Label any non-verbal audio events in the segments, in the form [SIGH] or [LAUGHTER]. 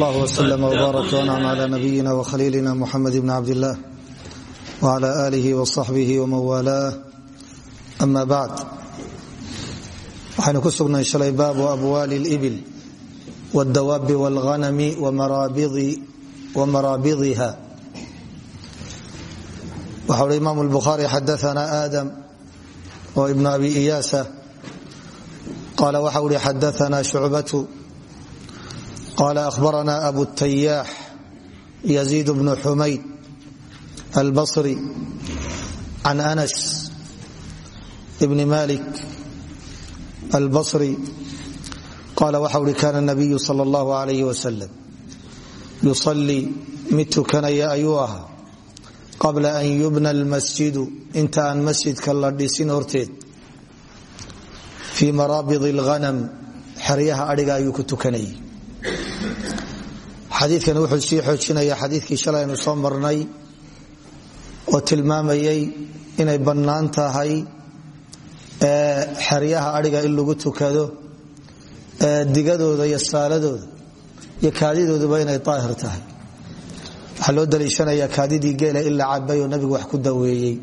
allah wslm wbaarak wanam cla nabiyina wkhaliilina muxamed bn cabdillaah wcla alih wصaxbih wman walaah ama bacd waxaynu ku sugnay shalay baabu abwaali اlbil wاldawaabi wاlghanami wamaraabidiha waxa uhi imam اlbukhaari xadaana aadam oo ibn abi iyaasa qaala waxa uhi xadaana shucbatu qala ahbarana abu tayaax yaziid bnu xumayd albasri can anas bni malik albasri qaala waxa uhi kana nabiyu sal اllah alayh wasalam yusalii mid tukanaya ayuu ahaa qabla an yubna almasjidu inta aan masjidka la dhisin horteed fii maraabid اlhanam xeryaha adhiga ayuu ku tukanayay xadiikani wuxuu sii xoojinaya xadiikii shalay aynu soo marnay oo tilmaamayay inay bannaan tahay xeryaha adhiga in lagu tukado digadooda iyo saaladooda iyo kaadidooduba inay daahir tahay. Waxaa loo kaadidii geela in la nabigu wax ku daweeyey.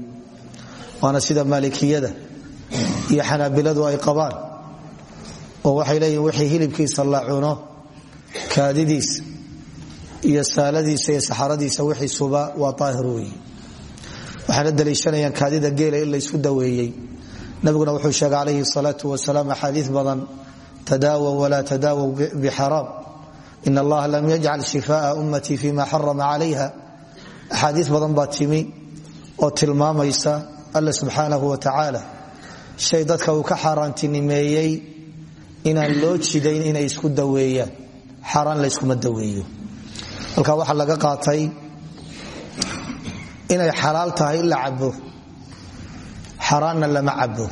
Waana sida maalikiyada iyo xanaabiladu ay qabaan. Oo waxay leeyihiin wixii hilibkiisa la cuno kaadidiisa iyo saaladiisa iyo saxaradiisa wixiisuba waa aahir wey waxaana daliishanayaan kaadida geela in laysku daweeyey. Nabiguna wuxuu sheegay calayhi salaau wasalaam axaadii badan tadaawaw walaa tadaawaw bixaraam in allaha lam yajcal shifaa'a ummatii fima xarama calayha. Axaadii badan baa timi oo tilmaamaysa alla subxaanahu wa tacaala shay dadka uu ka xaaraantinimeeyey inaan loo jidayn inay isku daweeyaan. Xaaraan layskuma daweeyo halkaa waxaa laga qaatay inay xalaal tahay la cabo xaaraanna lama cabo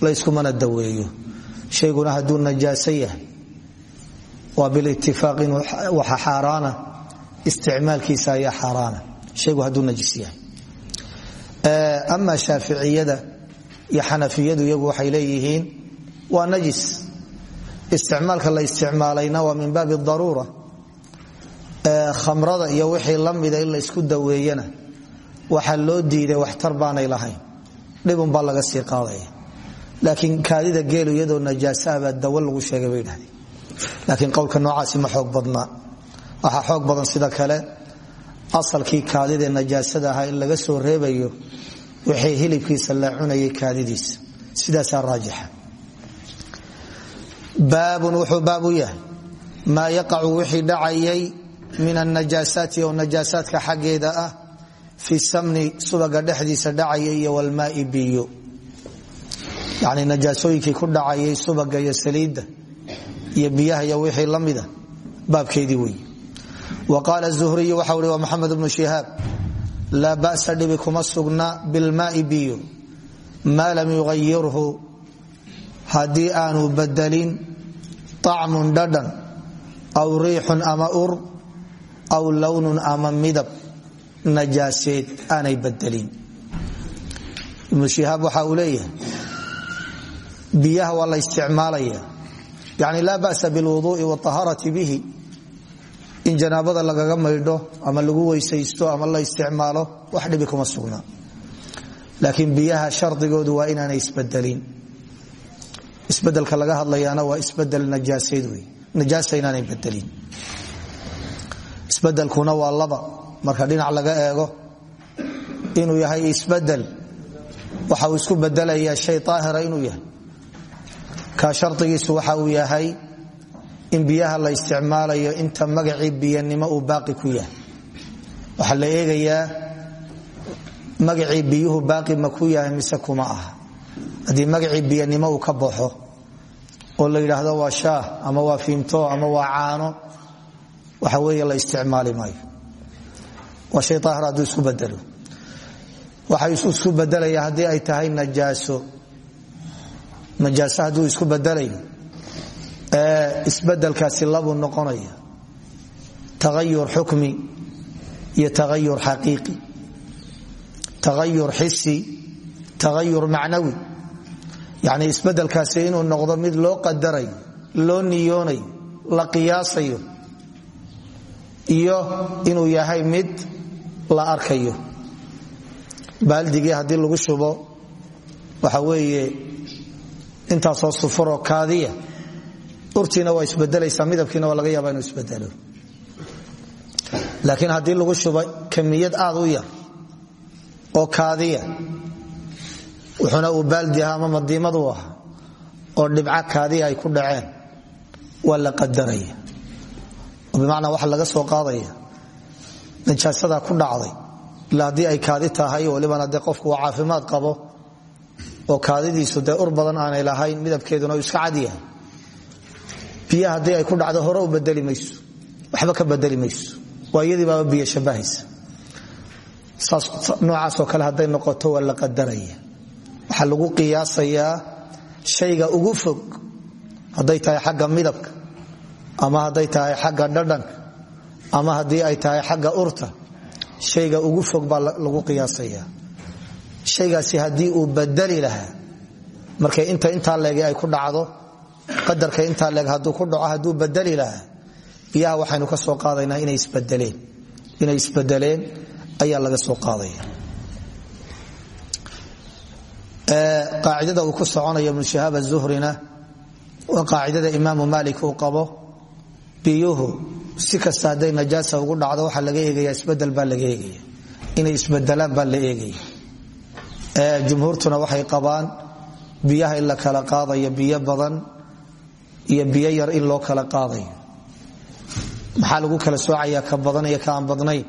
layskumana daweeyo. Shayguna hadduu najaaso yahay waa bilitifaaq in waxa isticmaalkiisa ayaa xaaraana. Shaygu hadduu najis yahay. Ama shaaficiyada iyo xanafiyadu waxay leeyihiin waa najis isticmaalka la isticmaalayna waa min baabi daruura khamrada iyo wixii la mida in laysku daweeyana waxaa loo diiday waxtar baanay lahayn. Dhibunbaa laga sii qaadaya. Laakiin kaadida geelu iyadoo najaasahabaa dawo lagu sheegay bay dhahdeen laakiin qowlka noocaasi ma xoog badnaa. Waxaa xoog badan sida kale asalkii kaadidee najaasada ahaa in laga soo reebayo wixii hilibkiisa la cunayay kaadidiisa. Sidaasaa raajixa. Baabun wuxuu baab yahay. Maa yaqacu wixii dhacayay min anajaasaati oo najaasaadka xaggeeda ah fi samni subaga dhexdiisa dhacaya iyo walmaai biyo. Yani najaasooyinkii ku dhacayay subaga iyo saliidda iyo biyaha iyo wixii la mida baabkeedii wey wa qaala zuhriyu waxa uhi waa maxamed bnu shihaab laa ba'sa dhibi kuma sugna bilmaai biyo. Maa lam yuayirhu haddii aanu badelin acmun dhadhan aw aw lownun ama midab najaaseed aanay badelin ibnu shihaab waxa uu leeyahay biyaha la isticmaalaya. Yani laa ba'sa bilwuduui bihi. In janaabada lagaga maydho ama lagu weysaysto ama la isticmaalo wax dhibi kuma sugna. Laakiin biyaha shardigoodu waa inaanay isbedelin. Isbedelka laga hadlayaana waa isbeddel najaaseed wey najaasa inaanay bedelin isbedelkuna waa laba. Marka dhinac laga eego inuu yahay isbeddel waxa uu isku bedelayaa shay aahira inuu yahay. Ka shardigiisu waxa uu yahay in biyaha la isticmaalayo inta magacii biyanimo uu baaqi ku yahay. Waxaa la eegayaa magacii biyuhu baaqi ma ku yahay mise kuma aha. Haddii magacii biyanimo uu ka baxo oo la yidhaahdo waa shaah ama waa fiimto ama waa caano waxa weeye la isticmaali maayo. Waa shay aahir hadduu isku bedelo waxa isku bedelaya haddii ay tahay najaaso. Najaaso hadduu isku bedelayo isbedelkaasi labuu noqonaya. Taayur xukmi iyo taayur xaqiiqi. Taayur xisi taayur macnawi. Yani isbedelkaasi inuu noqdo mid loo qadarayo loo niyoonayo la qiyaasayo iyo inuu yahay mid la arkayo. Baaldigii haddii lagu shubo waxa weeye intaasoo sufuroo kaadiya urtiina waa isbedelaysaa midabkiina waa laga yaaba inuu isbedelo. Laakiin haddii lagu shubo kamiyad aad u yar oo kaadiya wuxuuna uu baaldi ahaa ama madiimadu ahaa oo dhibca kaadiya ay ku dhaceen waa la qadaraya bimacnaa waxa laga soo qaadaya najaasadaa ku dhacday. Ila haddii ay kaadi tahay walibana dee qofku waa caafimaad qabo oo kaadidiisu dee ur badan aanay lahayn midabkeeduna iska cadyahay biya haddii ay ku dhacdo hore u badeli waxba ka badeli mayso. Waa iyadii baaba biyo shabahaysa noocaasoo kale hadday noqoto waa la qadaraya. Waxaa lagu qiyaasayaa shayga ugu fog hadday tahay xagga midabka ama hadday tahay xagga dhadhanka ama haddii ay tahay xagga urta shayga ugu fog baa lagu qiyaasaya shaygaasi haddii uu badeli lahaa markay inta intaa leegi ay ku dhacdo qadarka intaa leeg hadduu ku dhaco hadduu badeli lahaa biyaha waxaynu ka soo qaadaynaa inay isbedeleen ayaa laga soo qaadaya. Qaacidada uu ku soconayo ibnu shihaab azuhrina qaacidada imaamu maalik uu qabo biyuhu si kasta hadday najaasa ugu dhacdo waxaa laga eegaya isbeddel baa laga eegaya. Inay isbedelaan baa la eegaya. Jumhuurtuna waxay qabaan biyaha in la kala qaadayo biyo badan iyo biyo yar in loo kala qaadayo. Maxaa lagu kala soocaya ka badan iyo ka aan badnayn?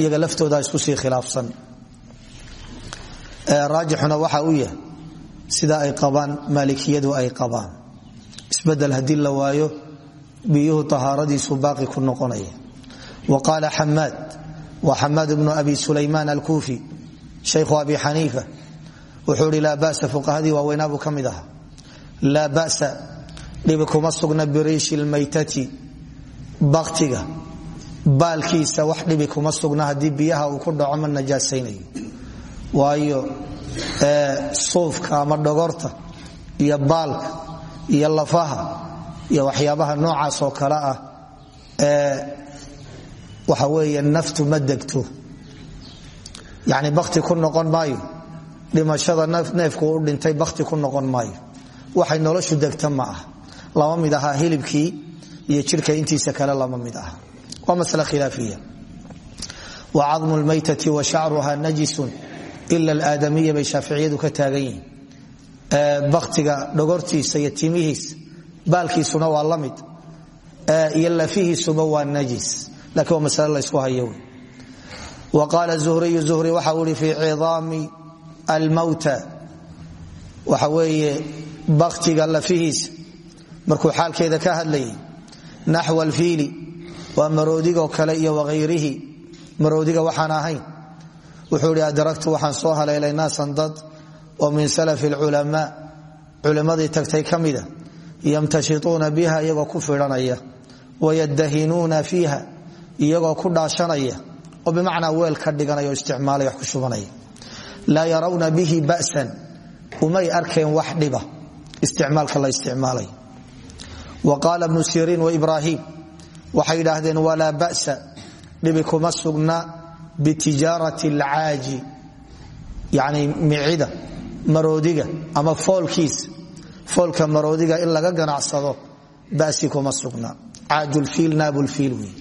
Iyaga laftooda isku sii khilaafsan. Raajixuna waxa uu yahay sida ay qabaan maalikiyadu ay qabaan. Isbedel haddii la waayo biyuhu tahaaradiisu baaqi ku noqonaya. Wa qaala xamaad wa xamaad bnu abi sulaymaan alkuufi shaykhu abi xaniifa wuxuu ihi laa basa fuqahadii waaweynaabuu ka mid ahaa laa basa dhibi kuma sugna biriishi lmaytati baktiga baalkiisa wax dhibi kuma sugna haddii biyaha uu ku dhaco ma najaasaynayo. Waayo suufka ama dhogorta iyo baalka iyo lafaha iyo waxyaabaha noocaas oo kale ah waxa weeye naftu ma degto. Bakti ku noqon maayo. Dhimashada neefku u dhintay bakti ku noqon maayo. Waxay noloshu degta ma ah lama mid ahaa hilibkii iyo jirka intiisa kale lama mid aha. Waa masle khilaafiya. Wa cadmu lmaytati wa shacruha najisun ila alaadamiya bay shaaficiyadu ka taagan yihiin. Dhogortiisa iyo baalkiisuna waa la mid. Iyo lafihiisuba waa najis. Lakiin waa masale laysku hayo. Wa qaala zuhriyu zuhri waxa uu ihi fii cidaami almawta. Waxa weeye baktiga lafihiisa markuu xaalkeeda ka hadlayay naxw alfiili. Waa maroodigoo kale iyo waayrihi maroodiga waxaan ahayn. Wuxuu ihi adragtu waxaan soo haleelay naasan dad min salafi lculamaa culimmadii tagtay ka yamtashituuna biha iyagoo ku fidhanaya wayadahinuuna fiiha iyagoo ku dhaashanaya. Oo bimacnaa weel ka dhiganaya isticmaalaya wax ku shubanaya. Laa yarawna bihi ba'san umay arkeen wax dhiba. Isticmaalka la isticmaalay. Wa qaala bnu siriin waibraahiim waxay idhaahdeen walaa ba'sa dhibi kuma sugna bitijaarati alcaaji. Yani micida ama foolkiisa foolka maroodiga in laga ganacsado basi kuma sugna. Caajulfiil naabulfiil wey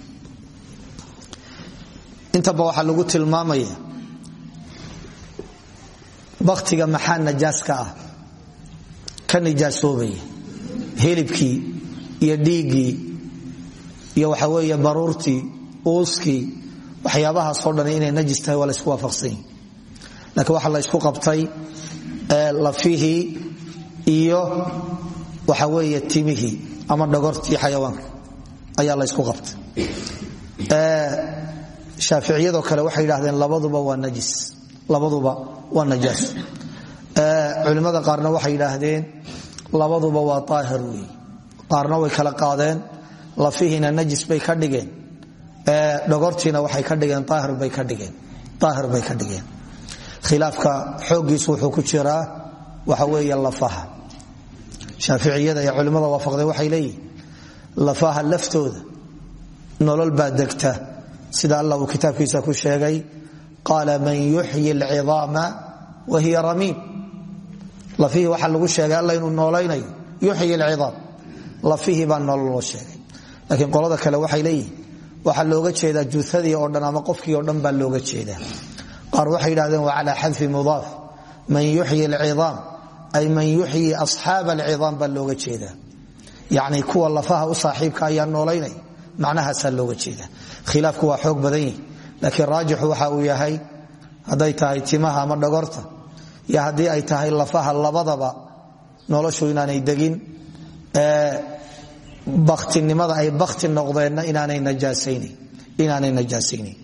intaba waxaa lagu tilmaamaya baktiga maxaa najaas ka ah? Ka nijaasoobaya hilibkii iyo dhiiggii iyo waxa weeye baruurtii uuskii waxyaabahaasoo dhan inay najis tahay waa laysku waafaqsanyi laakiin waxaa la ysku qabtay lafihii iyo waxa weeye timihii ama dhogortii xayawaanka ayaa laysku qabtay. Shaaficiyadoo kale waxay yidhahdeen labaduba waa najis. Labaduba waa najaas. Culimmada qaarna waxay yidhaahdeen labaduba waa aahir qaarna way kala qaadeen lafihiina najis bay ka dhigeen. Dhogortiina waxay ka dhigeen aahir bay ka dhigeen. Khilaafka xooggiisu wuxuu ku jiraa waxa weeye lafaha shaaficiyada ee culimmada waafaqday waxay leeyihiin lafaha laftooda nolol baa sida allah uu kitaabkiisa ku sheegay qaala man yuxyi alcidaama wa hiya ramiim. Lafihii waxaa lagu sheegay alla inuu noolaynayo yuxyi alcidaam lafihii baa nolol loo sheegay. Laakiin qolada kale waxay leeyihiin waxaa looga jeedaa juuadii oo dhan ama qofkii oo dhan baa looga jeedaa. Qaar waxay yidhahdeen waa calaa xadfi mudaaf. Man yuxyi alcidaam ay man yuxyi asxaaba alcidaam baa looga jeedaa. Yacni kuwa lafaha u saaxiibka ayaa noolaynaya macnahaasaa looga jeeda khilaafku waa xoog badan laakiin raajixu waxa uu yahay hadday tahay timaha ama dhagorta iyo haddii ay tahay lafaha labadaba noloshu inaanay degin baktinimada ay bakti noqdeenna inaanay najaasaynin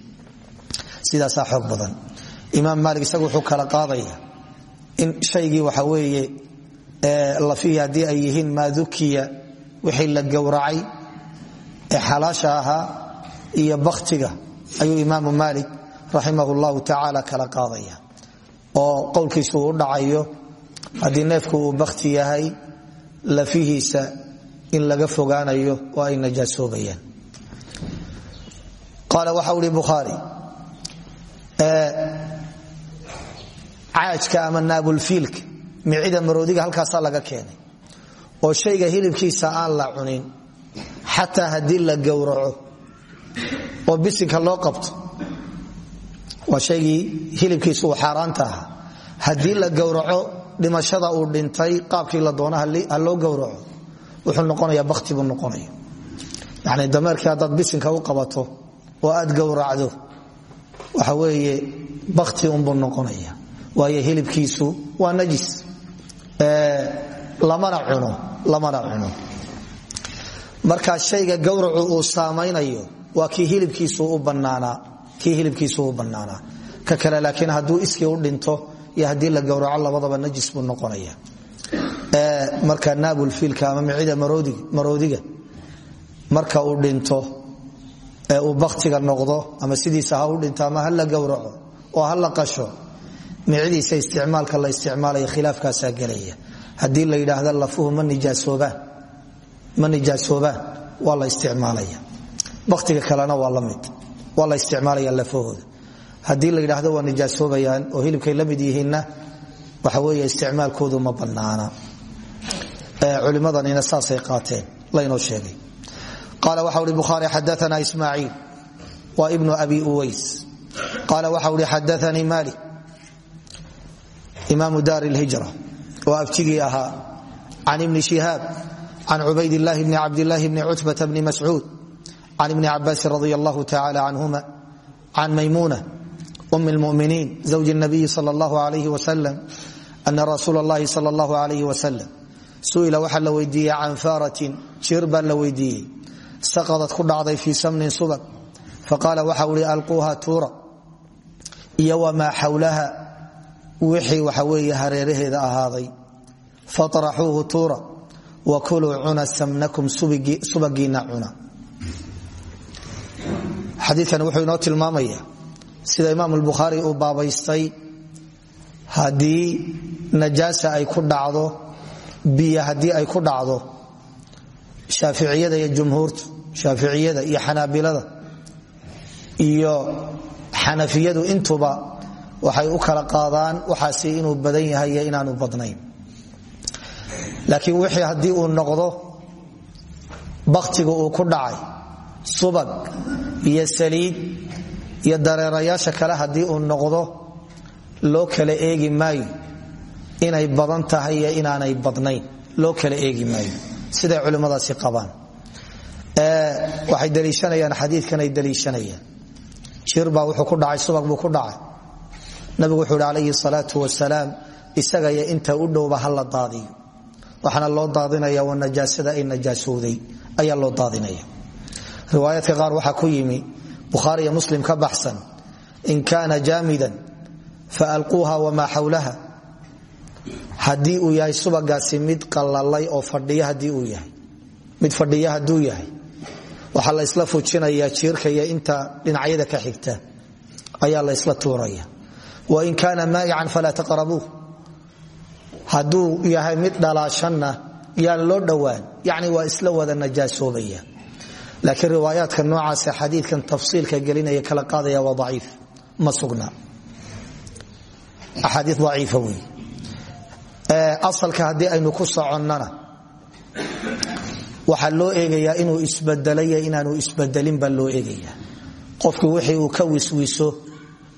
sidaasaa xoog badan. Imaam maalik isagu wuxuu kala qaadaya in shaygii waxa weeye lafihii haddii ay yihiin maa dukiya wixii la gowracay ee xalaasha ahaa iyo baktiga ayuu imaamu maalik raximah llahu tacaala kala qaadaya oo qowlkiisu uu dhacayo haddii neefku uu bakti yahay lafihiisa in laga fogaanayo oo ay najaasoobayaan. Qaala waxa uhi bukhaari caajka ama naabulfiilka micida maroodiga halkaasaa laga keenay oo shayga hilibkiisa aan la cunin xataa haddii la gowraco oo bisinka loo qabto waa shaygii hilibkiisa uu xaaraanta ahaa. La gowraco dhimashada uu dhintay qaabkii la doono ha loo gowraco wuxuu noqonaya bakti buu noqonaya yani dameerkii haddaad bisinka u qabato oo aad gowracdo waxa weeye bakti unbuu noqonaya waayo hilibkiisu waa najis. Lamana cuno marka shayga gowracu uu saamaynayo waa kii hilibkiisu u bannaanaa ka kale laakiin hadduu iskii u dhinto iyo haddii la gowraco labadaba najis buu noqonaya. Marka naabulfiilka ama micida maroodiga marka uu dhinto ee uu baktiga noqdo ama sidiisa ha u dhinto ama ha la gowraco oo ha la qasho micidiisa isticmaalka la isticmaalaya khilaafkaasaa gelaya. Haddii la yidhaahda lafuhu ma nijaasoobaan waa la isticmaalaya. Baktiga kalena waa la mid waa la isticmaalaya lafahooda. Haddii la yidhaahdo waa nijaasoobayaan oo hilibkay la yihiinna waxa weeye isticmaalkoodu ma bannaana. Culimadanina saasay qaateen laynoo sheegay. Qaala waxa uhi bukhaari xadaana ismaaciil. Wa ibnu abi uways. Qaala waxa imaamu daar lhijra oo abtigii ahaa can ibni shihaab can cubayd illaahi bni cabdillaahi bni cutbata bni mascuud can ibni cabaasin radi allahu tacala canhuma can maymuna um lmuminiin zawji nabiyi sal allahu alayh wasalam ana rasuul اllahi sal allahu alayh wasalam su'ila waxaa la weydiiyey can faaratin jir baa la weydiiyey saqadad ku dhacday fii samnin subag faqaala waxa uhi alquuha tuura iyo wamaa xawlaha wixii waxa weeye hareeraheeda ahaaday. Faطraxuuhu tuura wa kuluu cuna samnakum subagiina cuna. Xadiikan wuxuu inoo tilmaamaya sida imaam albukhaari uu baabaystay haddii najaasa ay ku dhacdo biyo haddii ay ku dhacdo shaaficiyada iyo jumhuurta shaaficiyada iyo xanaabilada iyo xanafiyadu intuba waxay u kala qaadaan waxaasi inuu badan yahay inaanu badnayn. Laakiin wixii haddii uu noqdo baktiga uu ku dhacay. Subag iyo saliid iyo dareerayaasha kale haddii uu noqdo loo kala eegi maayo inay badan tahay iyo inaanay badnayn. Loo kala eegi maayo. Siday culimmadaasi qabaan. Waxay daliishanayaan xadiikan ay daliishanayaan. Jirbaa wuxuu ku dhacay subag buu ku dhacay nabigu wuxuu hi calayhi salaatu wasalaam isagaya inta u dhowba ha la daadiyo. Waxaana loo daadinaya wa najaasada ay najaasowday ayaa loo daadinaya. Riwaayaadka qaar waxaa ku yimi bukhaari iyo muslim ka baxsan in kaana jaamidan faalquuha wamaa xawlaha. Haddii uu yahay subagaasi mid qalalay oo fadhiya haddii uu yahay mid fadhiya hadduu yahay waxaa la ysla fujinayaa jiirka inta dhinacyada ka xigta ayaa la ysla tuuraya wain kaana maayican falaa taqrabuuh hadduu yahay mid dhalaashanna yaan loo dhowaan yacni waa isla wada najaasoobaya. Laakiin riwaayaadka noocaasa xadiidkan tafsiilka gelinaya kala qaadaya waa aciif ma sugna. Axaadii aciifa wey asalka haddii aynu ku soconnana waxaa loo eegayaa inuu isbedelay inaanu isbedelin baa loo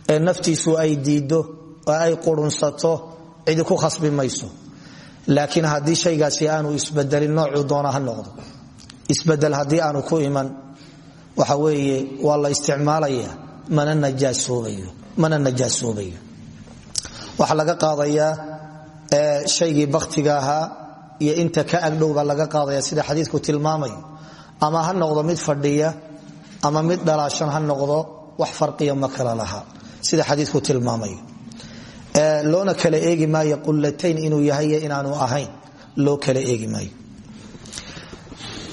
ee naftiisu ay diiddo oo ay qurunsato cidi ku khasbi mayso. Laakiin haddii shaygaasi aanu isbedelin noocuu doona ha noqdo. Isbedel haddii aanu ku iman waxa weeye waa la isticmaalaya mana najaasoobayo waxaa laga qaadayaa shaygii baktiga ahaa iyo inta ka agdhow laga qaadaya sida xadiidku tilmaamayo. Ama ha noqdo mid fadhiya ama mid dhalaashan ha noqdo wax farqiya ma kala laha sida xadiidku tilmaamayo. Loona kala eegi maayo qulatayn inuu yahay inaanu ahayn. Loo kala eegi maayo.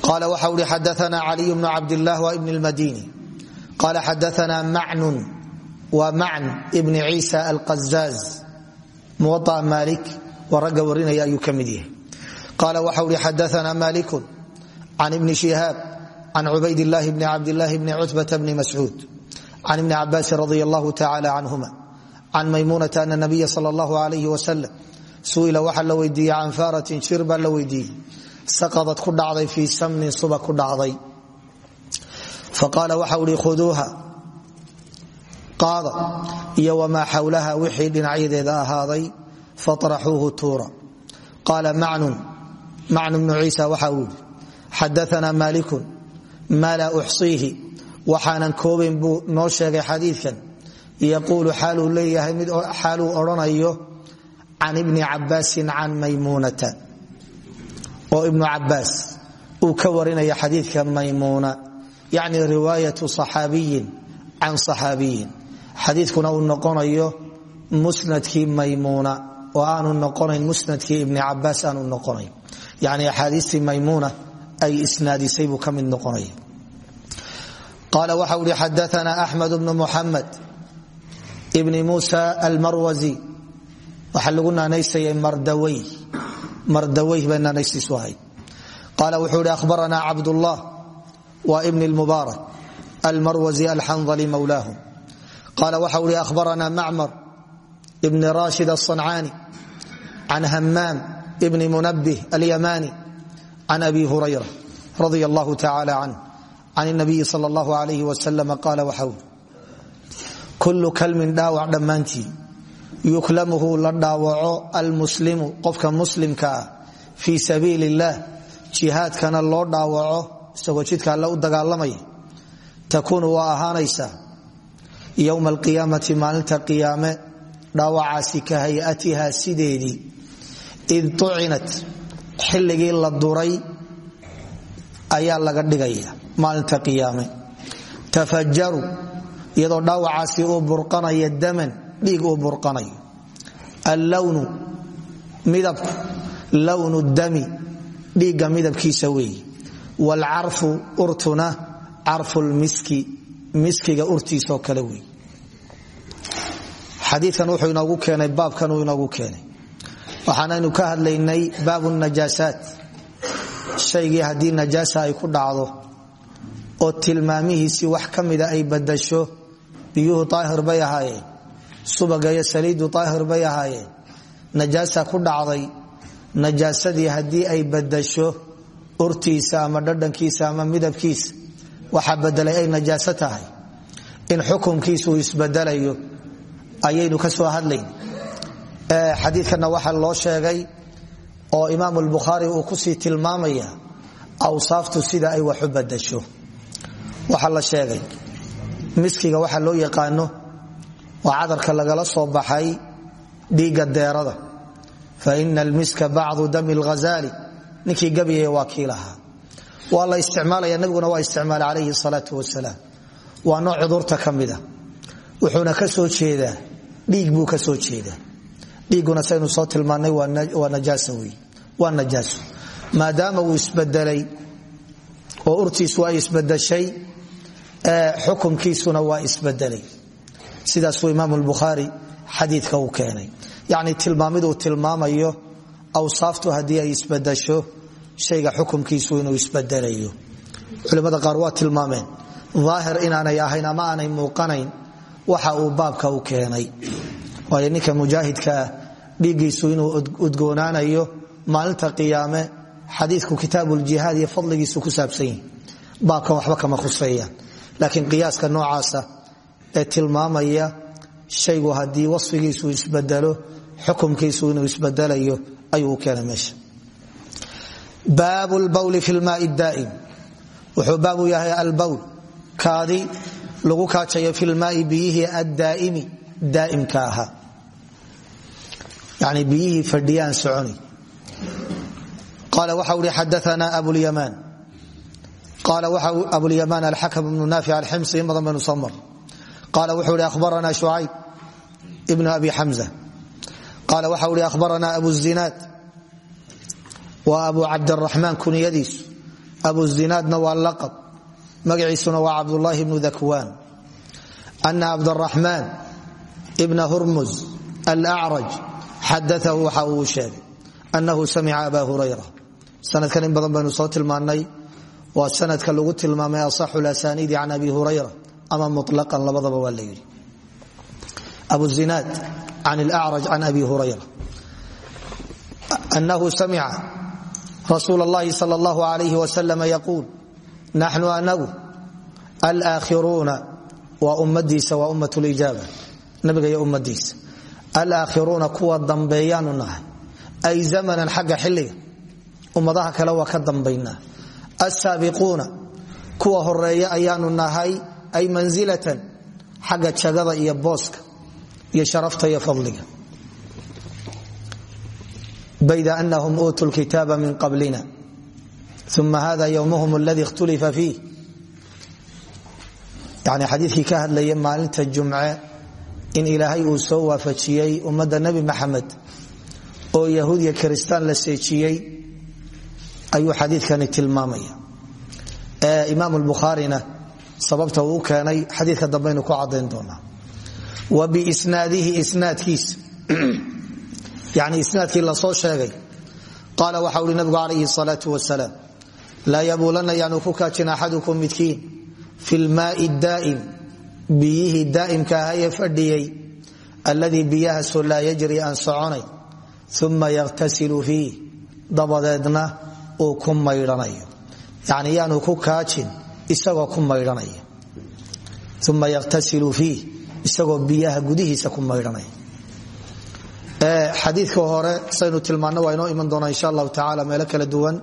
Qala waxa ui xadaana caliy bnu cabdlah wa ibn lmadini qala xadaana macnun wa macn ibn ciisa alqazaaz muwaaa malik waa ragga warinaya ayuu ka mid yahay. Qala waxa ui xadaana maliku can ibni shihaab can cubayd اllahi bni cabdlahi bni cutbata bni can ibni cabaasin radi allahu tacala canhuma can maymunata ana nabiya sal اllahu alayh wasalam su'ila waxaa la weydiiyey can faaratin shir baa la weydiiyey saqadad ku dhacday fii samnin suba ku dhacday faqaala waxa uhi khuduuha qaada iyo wamaa xawlaha wixii dhinacyadeeda ahaaday faطraxuuhu tuura qaala macnu bnu ciisa waxa uu yidhi xadaana maalikun maa laa uxsiihi waxaanan koobayn buu noo sheegay xadiidkan. Yaquulu xaaluu leeyahay mid xaaluu odhanayo can ibni cabaasin can maymuunata. Oo ibnu cabaas uu ka warinaya xadiidka maymuuna yacni riwaayatu صaxaabiyin can صaxaabiyin xadiidkuna uu noqonayo musnadkii maymuuna oo aanu noqonayn musnadkii ibni cabaas aanu noqonayn. Yani axaadiistii maymuuna ay isnaadisay buu ka mid noqonaya qaala waxa uhi xadaana axmed bnu muxamed ibni muusa almarwazi. Waxaa lagu naanaysayay mardawey. Bay naanaystiisu ahayd. Qaala wuxuu ihi ahbaranaa cabdullah wa ibn lmubaarak almarwazi alxandali mawlaahum. Qaala waxa uhi ahbaranaa macmar ibni rashid aلصancaani can hamaam ibni munabih alyamani can abi hurayra radia allahu tacala canh can nabiyi sal اllahu alayh wasalam qaala waxa ui kullu kalmin dhaawac dhammaantii yuklamuhu la dhaawaco almuslimu qofka muslimka ah fii sabiil اllah jihaadkana loo dhaawaco isagoo jidka alle u dagaalamaya takuunu waa ahaanaysaa yowma alqiyaamati maalinta qiyaame dhaawacaasi ka hayatiha sideedii id tucinat xilligii la duray ayaa laga dhigaya maalinta qiyaame. Tafajaru iyadoo dhaawacaasi uu burqanaya daman dhiig uu burqanayo. Allownu midabku lownu dami dhiigga midabkiisa weeye waalcarfu urtuna carfu lmiski miskiga urtiisoo kale weeye xadiikan wuxuu inoogu keenay baabkan uu inoogu keenay. Waxaanaynu ka hadlaynay baabu najaasaat. Shaygii haddii najaasa ay ku dhacdo oo tilmaamihiisii wax ka mida ay badasho biyuhu daahir bay ahaayeen subaga iyo saliidu daahir bay ahaayeen najaasa ku dhacday najaasadii haddii ay badasho urtiisa ama dhadhankiisa ama midabkiisa waxa bedelay ay najaaso tahay. In xukumkiisu isbedelayo ayaynu ka soo hadlayn. Xadiikana waxaa loo sheegay oo imaam lbukhaari uu ku sii tilmaamaya awsaaftu sida ay wax u badasho waxaa la sheegay miskiga waxaa loo yaqaano waa cadarka lagala soo baxay dhiigga deerada. Fa ina almiska bacdu dami lghazali ninkii gabyaya waa kii isticmaalaya nabiguna waa isticmaala calayhi salaau wasalaam waa nooc cudurta ka wuxuuna ka soo jeedaa dhiig buu ka soo jeedaa. Dhiigguna saynu soo tilmaannay waa najaasa wey waa najaaso maadaama uu isbedelay oo urtiisu ay isbedeshay xukumkiisuna waa isbedelay. Sidaasuu imaam lbukhaari xadiidka uu keenay. Yacni tilmaamiduu tilmaamayo awsaaftu haddii ay isbedesho shayga xukumkiisu inuu isbedelayo. Culimmada qaar waa tilmaameen daahir inaanay ahayn ama aanay muuqanayn waxa uu baabka u keenay. Waayo ninka mujaahidkaa dhiiggiisu inuu udgoonaanayo maalinta qiyaame xadiiku kitaabuuljihaad iyo fadligiisu ku saabsan yihi baabkan waxba kama khuseeyaan laakiin qiyaaska noocaasa ee tilmaamaya shaygu haddii wasfigiisu isbedelo xukumkiisu inuu isbedelayo ayuu keenay meesha. Baab lbawli fi lmaai daa'im. Wuxuu baabu yahay albawl kaadi lagu kaajayo fi lmaai biyihii addaaimi daa'imka ahaa yani biyihii fadhiyaan soconi. Qaala waxa uhi xadaana abulyamaan qaala waxa abulyamaan alxakam ibnu naafic alximsi in badan baynu soo mar qaala wuxuu ihi ahbarana shucayb ibnu abi xamza qaala waxa uhi ahbarana abu zinaad waa abu cabdiraxmaan kuniyadiisu abu zinaadna waa laqab magaciisuna waa cabdulaahi bnu dakwaan ana cabdaraxmaan ibna hurmuz alacraj xadaahu waxa uu sheegay anahu samica aba hurayra sanadkan in badan baynu soo tilmaanay waa sanadka lagu tilmaamay asaxu lasaniidi can abi hurayra ama mulaqan labadaba waa la yidhi. Abu zinaad can alacraj can abi hurayra. Anahu samica rasuul اllahi sal اllahu alayh waslm yaquul naxnu anagu alaakhiruuna waa ummadiisa waa ummat lijaaba nabiga iyo ummadiisa. Alaakhiruuna kuwa dambeeyaanu nahay ay zamanan xagga xilliga ummadaha kale waa ka dambaynaa asaabiquuna kuwa horreeya ayaanu nahay ay mansilatan xagga jagada iyo booska iyo sharafta iyo fadliga bayda anahum uutuu lkitaaba min qablina uma hada ywmhm اladi اkhtulifa fiih yani xadiikii ka hadlaya maalinta jumce in ilaahay uu soo waafajiyey ummadda nebi maxamed oo yahuud iyo kiristaan la seejiyey ayuu xadiikani tilmaamaya. Imaam bukhaarina sababta uu keenay xadiika dambaynu ku cadayn doonaa. Wa bisnaadihi isnaadkiisa [CLEARS THROAT] yani isnaadkii la soo sheegay. Qaala waxa uhi nabigu calayhi salaau wasalaam laa yabuulanna yaanu ku kaajin axadukum midkiin fi lmaai daa'im biyihii daa'imka ahayee fadhiyey alladii biyahaasoo laa yajri aan soconay uma yakhtasilu fiih dabadeedna uu ku maydhanayo yani yaanu ku kaajin isagoo ku maydhanaya uma yakhtasilu fiih isagoo biyaha gudihiisa ku maydhanaya xadiidka hore saynu tilmaano waa iman doonaa insha allahu tacala meelo kala duwan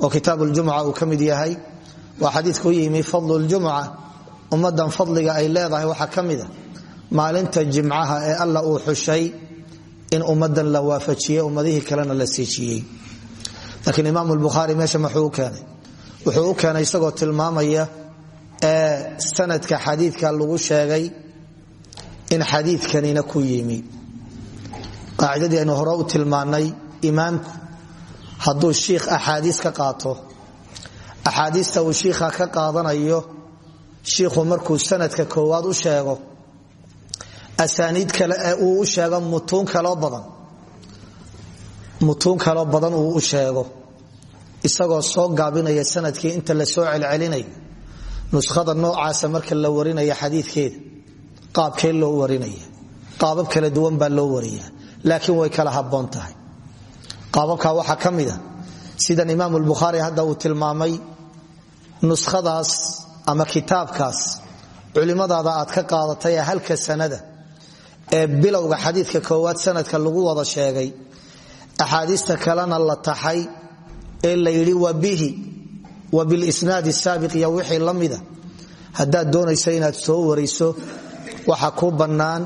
oo kitaab ljumca uu ka yahay. Waa xadiidka yimi fadlu ljumca ummadan fadliga ay leedahay waxaa ka maalinta jimcaha ee alla uu xushay in ummadan la waafajiyey ummadihii kalena la siijiyey laakiin imaam bukhaari meesha muxuu u keenay? Wuxuu u keenay isagoo tilmaamaya ee sanadka xadiidka lagu sheegay in xadiidkanina ku yimi. Qaacidadii aynu hore u tilmaanay imaamku hadduu shiikh axaadiis ka qaato axaadiista uu shiikha ka qaadanayo shiikhu markuu sanadka koowaad u sheego asaaniid kale mutuun kaloo badan uu u sheego isagoo soo gaabinaya sannadkii inta la soo celcelinayo nuskhada noocaasa marka la warinaya xadiidkeeda qaabkee loo warinaya qaabab kala duwan baa loo wariya laakiin way kala haboon tahay. Qaababka waxaa ka mida sidan imaam bukhaari hadda uu tilmaamay nuskhadaas ama kitaabkaas culimadaada aad ka qaadatay ee halka sanada ee bilowga xadiidka koowaad sanadka lagu wada sheegay axaadiista kalena la taxay ee la yidhi wa bihi wa bilisnaadi saabiq iyo wixii la mida. Haddaad doonayso inaad soo wariso waxa ku bannaan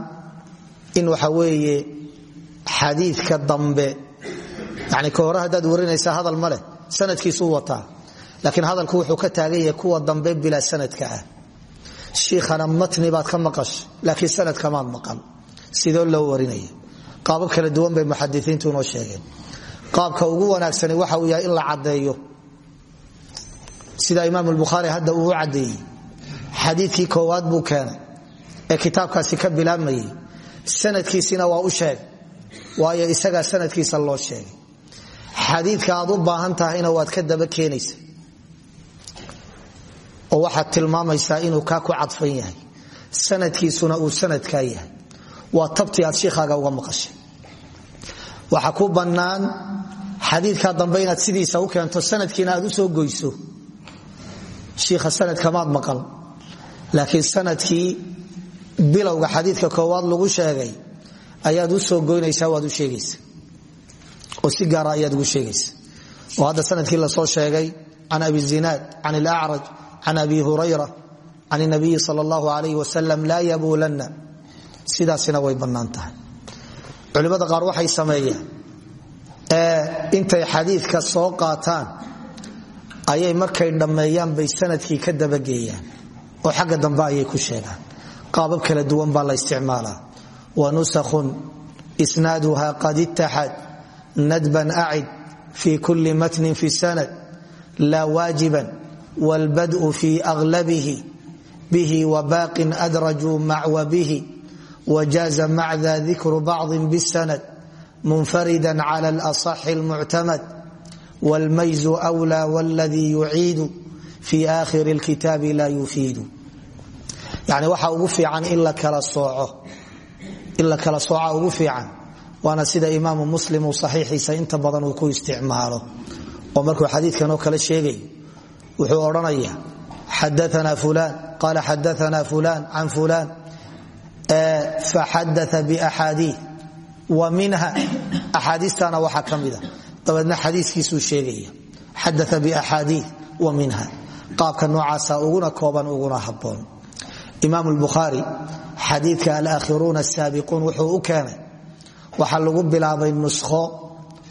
in waxa weeye xadiidka dambe. Yani ka hore warinaysa hadal ma leh sanadkiisuu wataa. Hadalku wuxuu ka taagan kuwa dambe bilaa sanadka ah. Shiikhana matni baad ka maqashay laakiin sanadkamaad maqal sidoo loo warinaya qaabab kala duwan bay muxadisiintu inoo sheegeen. Qaabka ugu wanaagsani waxa uu yahay in la caddeeyo. Sida imaam bukhaari hadda uu u caddeeyey. Xadiidkii koowaad buu keenay. Ee kitaabkaasi ka bilaabmayey sanadkiisina waa u sheegay waayo isagaa sanadkiisa loo sheegay. Xadiidka aad u baahan tahayna waad ka daba keenaysa oo waxaad tilmaamaysaa inuu kaa ku cadfan yahay. Sanadkiisuna uu sanadkaa yahay. Waa tabti aad shiikhaaga uga maqashay waxaa ku bannaan xadiidkaa dambe inaad sidiisa u keento sanadkiina aad u soo goyso. Shiikha sanadkamaad maqal. Laakiin sannadkii bilowga xadiidka koowaad lagu sheegay ayaad u soo goynaysaa waad u sheegaysa oo si gaara ayaad ugu sheegaysa oo hadda sannadkii la soo sheegay can abi zinaad can ilacraj can abi hurayra can nabiyi sal allahu alayh wasalam laa yabuulanna sidaasina way bannaan culimmada qaar waxay sameeyeen. Intay xadiidka soo qaataan ayay markay dhammeeyaan bay sannadkii ka dabageeyaan. Oo xagga dambe ayay ku sheegaan. Qaabab kala duwan baa la isticmaalaa. Wa nusakhun isnaaduha qad ittaxad nadban acid fi kuli matnin fi sanad laa waajiban wاlbadء fi aglabihi bihi wbaaqin adrajuu macwa bihi wjaaza macda dikru bacضi bالsanad munfarida clى اlaصx اlmuctamad wاlmayzu أwlى wاladii yuciidu fi akhir اlkitaabi la yufiidu yani waxa ugu fiican in la kala sooca ugu fiican waana sida imaamu muslim uu saxiixiisa inta badan uu ku isticmaalo oo markuu xadiikan oo kale sheegayo wuxuu odhanaya xadaana fulan qaala xadaana fulan can fulan faxadaa biaxaadii wa minha axaadiistana waxaa ka mida dabeedna xadiiskiisuu sheegaya xadaa biaxaadii wa minha qaabka noocaasa uguna kooban uguna haboon imaam lbukhaari xadiidka alaakhiruuna asaabiquun wuxuu u keenay waxaa lagu bilaabay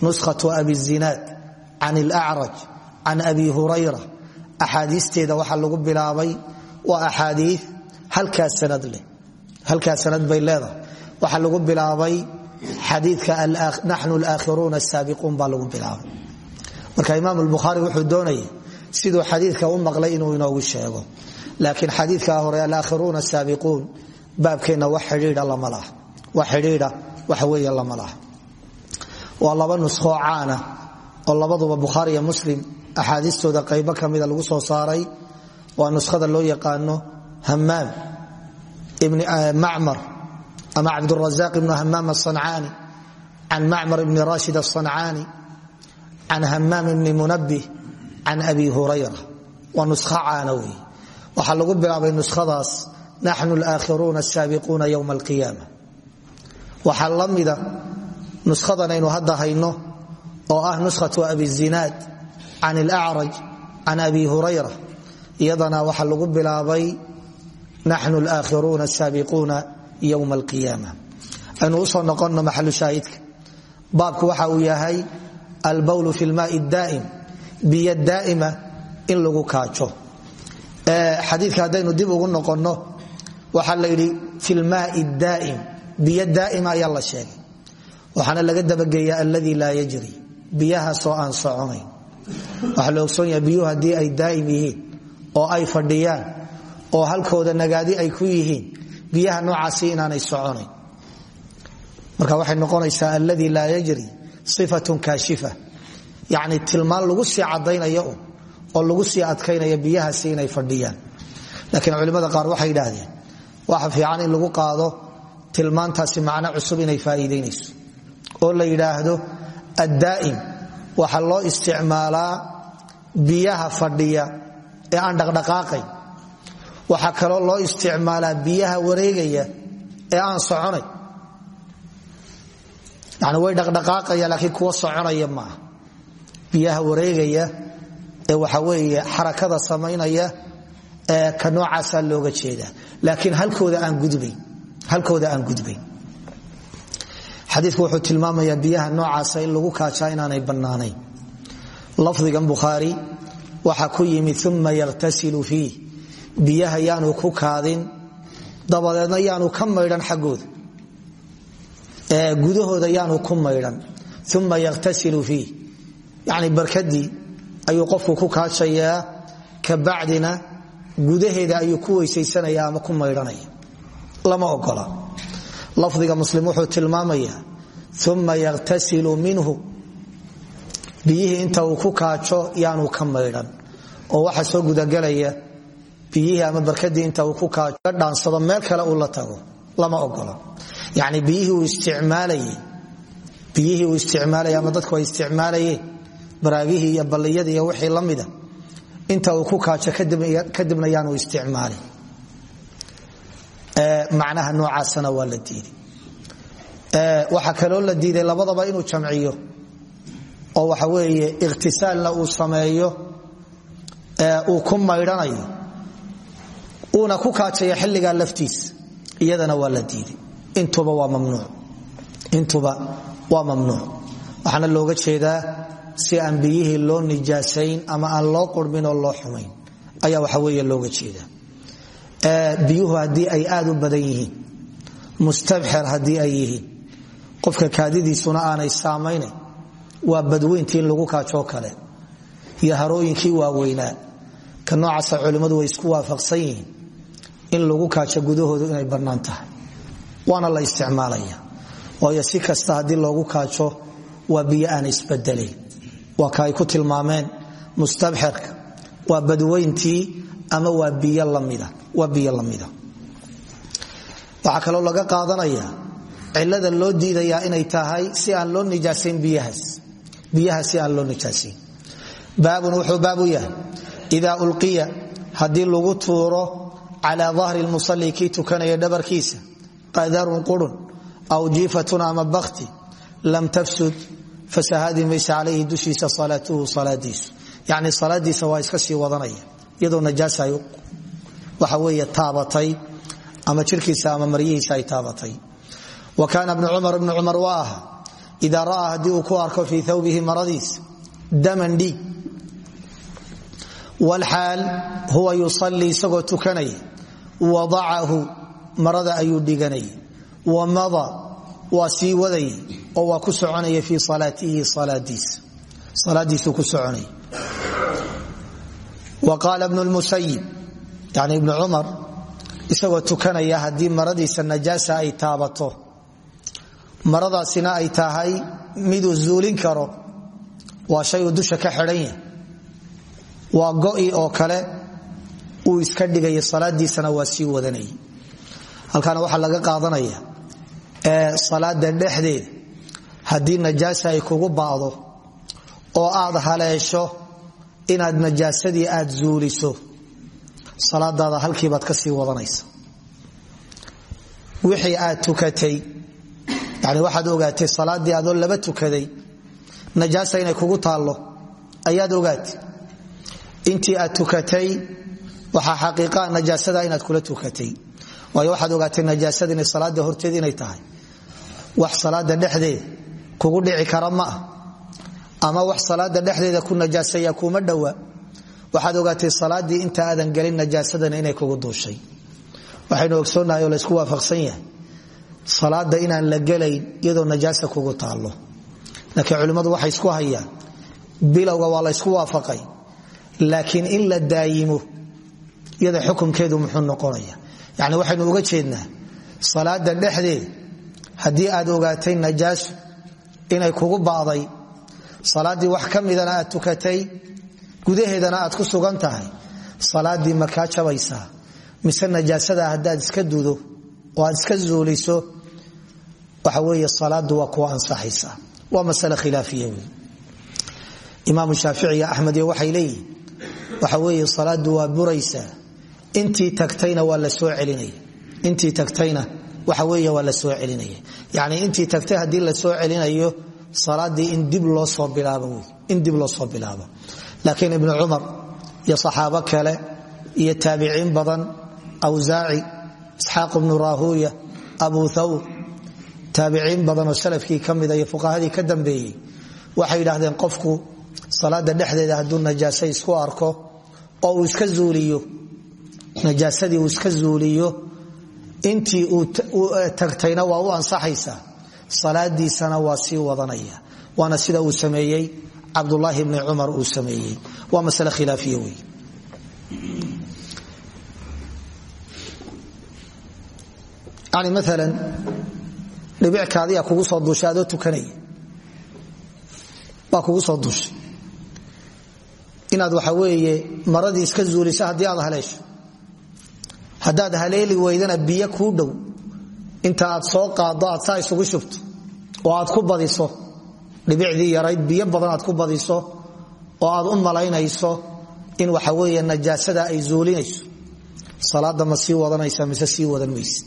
nuskhatu abi zinaad can ilacraj can abi hurayra axaadiisteeda waxaa lagu bilaabay waa axaadii halkaa sanad leh halkaa sanad bay leedahay. Waxaa lagu bilaabay xadiidka naxnu alaakhiruuna asaabiquun baa lagu bilaabay. Marka imaam albukhaari wuxuu doonaya siduu xadiidka u maqlay inuu inoogu sheego. Laakiin xadiidka hore alaakhiruuna asaabiquun baabkeenna wax xidhiidha lama laha. Wax xidhiidha waxa weeye lama laha. Waa laba nuskoo caana oo labaduba bukhaari iyo muslim axaadiistooda qaybo ka mida lagu soo saaray. Waa nuskhada loo yaqaano hamaam macmar ama cabdurazaq ibnu hamaam asancaani can macmar ibni rashid asancaani can hamaam ibni munabih can abi hurayra. Waa nuskho caana weeye waxaa bilaabay nuskhadaas naxnu laakhiruuna asaabiquuna ywma alqiyaama. Waxaa la mida nuskhadan aynu hadda hayno oo ah nuskhatu abi zinaad can ilacraj can abi hurayra. Iyadana waxaa lagu bilaabay naxnu laakhiruuna asaabiquuna ywma alqiyaama aynu u soo noqonno maxalu shaahidka baabku waxa uu yahay albawlu fi lmaai daa'im biyo daa'ima in lagu kaajo xadiika haddaynu dib ugu noqonno waxaa la yidhi fi lmaai daa'im biyo daa'ima ayaa la sheegay waxaana laga dabageeya alladii laa yajri biyahaasoo aan soconayn waxaa la ogsoon yahay biyuhu haddii ay oo halkooda nagaadi ay ku yihiin. Biyaha noocaasi inaanay soconayn. Marka waxay noqonaysaa alladii laa yajri sifatun kaashifa. Yacni tilmaan lagu sii caddaynaya un oo lagu sii adkaynaya biyahaasi inay fadhiyaan. Laakiin culimmada qaar waxay idhaahdeen waxa fiican in lagu qaado tilmaantaasi macno cusub inay faa'iidaynayso. Oo la yidhaahdo addaa'im waxaa loo isticmaalaa biyaha fadhiya ee aan dhaqdhaqaaqayn waxaa kaloo loo isticmaalaa biyaha wareegaya ee aan soconay. Yani way dhaqdhaqaaqaya laakiin kuwa soconaya maaha biyaha wareegaya ee waxa weeye xarakada samaynaya ee ka noocaasaa looga jeedaa. Laakiin halkooda aan gudbayn xadiiku wuxuu tilmaamayaa biyaha noocaasa in lagu kaajaa inaanay bannaanayn. Lafdigan bukhaari waxaa ku yimi uma yakhtasilu fiih biyaha yaanu ku kaadin dabadeedna yaanu ka maydhan xaggooda. Gudahooda yaanu ku maydhan. Uma yakhtasilu fiih. Yani barkadii ayuu qofku ku kaajayaa kabacdina gudaheeda ayuu ku weysaysanaya ama ku maydhanaya. Lama ogola. Lafdiga muslim wuxuu tilmaamaya uma yakhtasilu minhu. Biyihii inta uu ku kaajo yaanu ka maydhan. Oo waxa soo gudagelaya biyihii ama barkadii inta uu ku kaajo dhaansado meel kale uu la tago lama ogola. Yani biyihii uu isticmaalayey biyihii uu isticmaalaya ama dadku ay isticmaalayeen baraagihii iyo balliyadii iyo wixii la inta uu ku kaajo kadibna yaanu isticmaalin macnaha noocaasana waa la diiday. Waxaa kaloo la diiday labadaba inuu jamciyo oo waxa weeye ikhtisaalna uu sameeyo uu ku maydhanayo uuna ku kaajaya xilligaa laftiisa iyadana waa la diiday intuba waa mamnuuc. Waxaana looga jeedaa si aan biyihii loo nijaasayn ama aan loo qurmin oo loo xumayn. Ayaa waxa weeye looga jeedaa. Biyuhu haddii ay aad u badan yihiin mustabxir haddii ay yihiin qofka kaadidiisuna aanay saamaynayn waa badweyntii lagu kaajoo kale. Iyo harooyinkii waaweynaa ka noocaasa culimmadu way isku waafaqsan yihiin in lagu kaajo gudahoodu inay bannaan tahay. Waana la isticmaalaya. Waayo si kasta haddii loogu kaajo waa biyo aan isbedelayn waa ka ay ku tilmaameen mustabxirka waa badweyntii ama waa biyo lamida waxaa kaloo laga qaadanaya cilada loo diidayaa inay tahay si aan loo nijaasayn biyahaas. Biyaha si aan loo nijaasayn baabun wuxuu baabu yahay. Idaa ulqiya haddii lagu tuuro calaa dahri lmusalli kii tukanaya dhabarkiisa qadarun qurun aw jiifatun ama bakti lam tafsud fasahaadi maysa calayhi dushiisa salaatuhu salaadiisu. Yani salaadiisa waa iska sii wadanaya iyadoo najaasa ay waxa weeye taabatay ama jirkiisa ama maryihiisa ay taabatay. Wa kaana bnu cumar ibnu cumar waa aha idaa ra'aa haddii uu ku arko fii thawbihi maradiisa daman dhiig wadacahu marada ayuu dhiganaya wamada waa sii wadaya oo waa ku soconaya fii salaatihi salaadiisa salaadiisuu ku soconaya wa qaala bnu lmusayib yani ibnu cumar isagoo tukanaya haddii maradiisa najaasa ay taabato. Maradaasina ay tahay miduu zuulin karo waa shay uu dusha ka xidhan yahay. Waa go'i oo kale uu iska dhigaya salaadiisana waa sii wadanaya halkaana waxaa laga qaadanaya salaada dhexdeeda haddii najaasa ay kugu ba'do oo aad haleesho inaad najaasadii aad zuuliso salaadaada halkiibaad ka sii wadanaysa. Wixii aad tukatay yani waxaad ogaatay salaadii adoo laba tukaday najaasa inay kugu taallo ayaad ogaatay. Intii aad tukatay waxaa xaqiiqaa najaasada inaad kula tukatay. Waayo waxaad ogaatay najaasada inay salaada horteed inay tahay. Wax salaada dhexdeeda kugu dhici kara ma ah. Ama wax salaada dhexdeeda ku najaasaya kuma dhowa waxaad ogaatay salaadii inta aadan gelin najaasadana inay kugu duushay. Waxaynu ogsoonahay oo laysku waafaqsan yahay. Salaada inaan la gelayn iyadoo najaasa kugu taallo. Laakiin culimmadu waxay isku hayaan. Bilowga waa laysku waafaqay. Laakiin in la daayimo iyada xukumkeedu muxuu noqonaya. Yani waxaynu uga jeednaa salaada dhexdeeda haddii aad ogaatay najaasu inay kugu ba'day salaaddii wax ka aad tukatay gudaheedana aad ku sugan tahay salaadii makaa jabaysaa? Mise najaasada haddaad iska dudo oo aad iska zuuliso waxa weeye salaadu waa kuwa ansaxaysa. Waa masale khilaafiya wey imaam shaafici iyo axmed iyo waxay leeyihiin waxa weeye salaadu waa buraysaa intii tagtayna waa la soo celinaya intii tagtayna waxa weeye waa la soo celinaya yacni intii tagtay haddii la soo celinayo salaadii in dib loo soo bilaabo wey. In dib loo soo bilaabo. Laakiin ibnu cumar iyo saxaabo kale iyo taabiciin badan awsaaci isxaaq ibnu raahuuya abu thawr taabiciin badan oo salafkii ka mida iyo fuqahadii ka dambeeyey waxay yidhaahdeen qofku salaada dhexdeeda hadduu najaasa isku arko oo uu iska zuuliyo najaasadii uu iska zuuliyo intii uu tagtayna waa u ansaxaysaa salaadiisana waa sii wadanaya. Waana sida uu sameeyey cabdulaahi bni cumar uu sameeyey. Waa masale khilaafiya wey yani maalan dhibickaadiyaa kugu soo duushay adoo baa kugu soo duushay. Inaad waxa weeye maradii iska zuuliso haddii aad haleesho haddaad haleeli weydana biyo kuu dhow. Inta aad soo qaaddo aad saa isugu shubto oo aad ku badiso dhibicdii yarayd biyo badan aad ku badiso oo aad u malaynayso in waxa weeye najaasada ay zuulinayso. Salaada ma sii wadanaysa mise sii wadan mayse.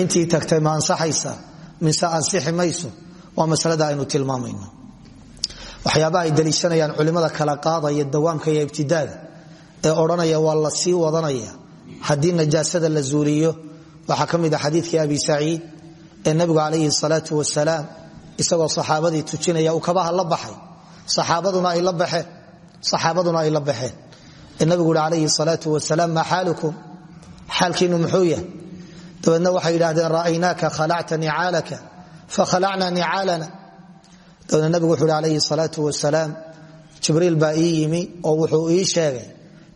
Intii tagtay ma ansaxaysa mise ansixi mayso waa masalada aynu tilmaamayno. Waxyaabaha ay daliishanayaan culimmada kala qaadaya dawaamka iyo ibtidaada ee odhanaya waa la sii wadanaya haddii najaasada la zuuliyo waxaa ka mid a xadiidkii abi saciid ee nabigu calayhi salaatu wasalaam isagoo saxaabadii tujinaya uu kabaha la baxay? Saxaabaduna ay la baxeen? Nabigu uhi calayhi salaatu wasalaam maa xaalukum? Xaalkiinu muxuu yahay dabeedna waxay yidhaahdeen ra'aynaaka khalacta nicaalaka fakhalacna nicaalana dabeedna nabigu wuxuu hi calayhi salaatu wasalaam jibriil baa ii yimi oo wuxuu ii sheegay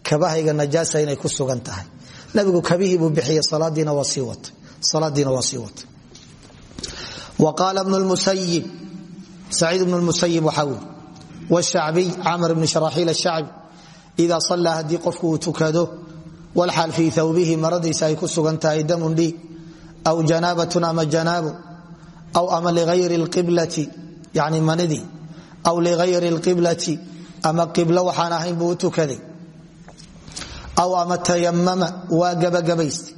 kabahayga najaasa inay ku sugan tahay nabigu kabihii buu bixiyey salaadiina waa sii watay wa qaala bnu lmusayib saciid bnu lmusayib waxaa wii wshacbiy camr bni sharaxiil ashacbi ida sallaa haddii qofku uu tukado walxaal fii thawbihi maradiisa ay ku sugan tahay aw janaabatun ama janaabo aw ama liayri qiblati yani manidii aw ligayri lqiblati ama qiblo waxaan ahayn buu u aw ama tayamama waa gabagabaystay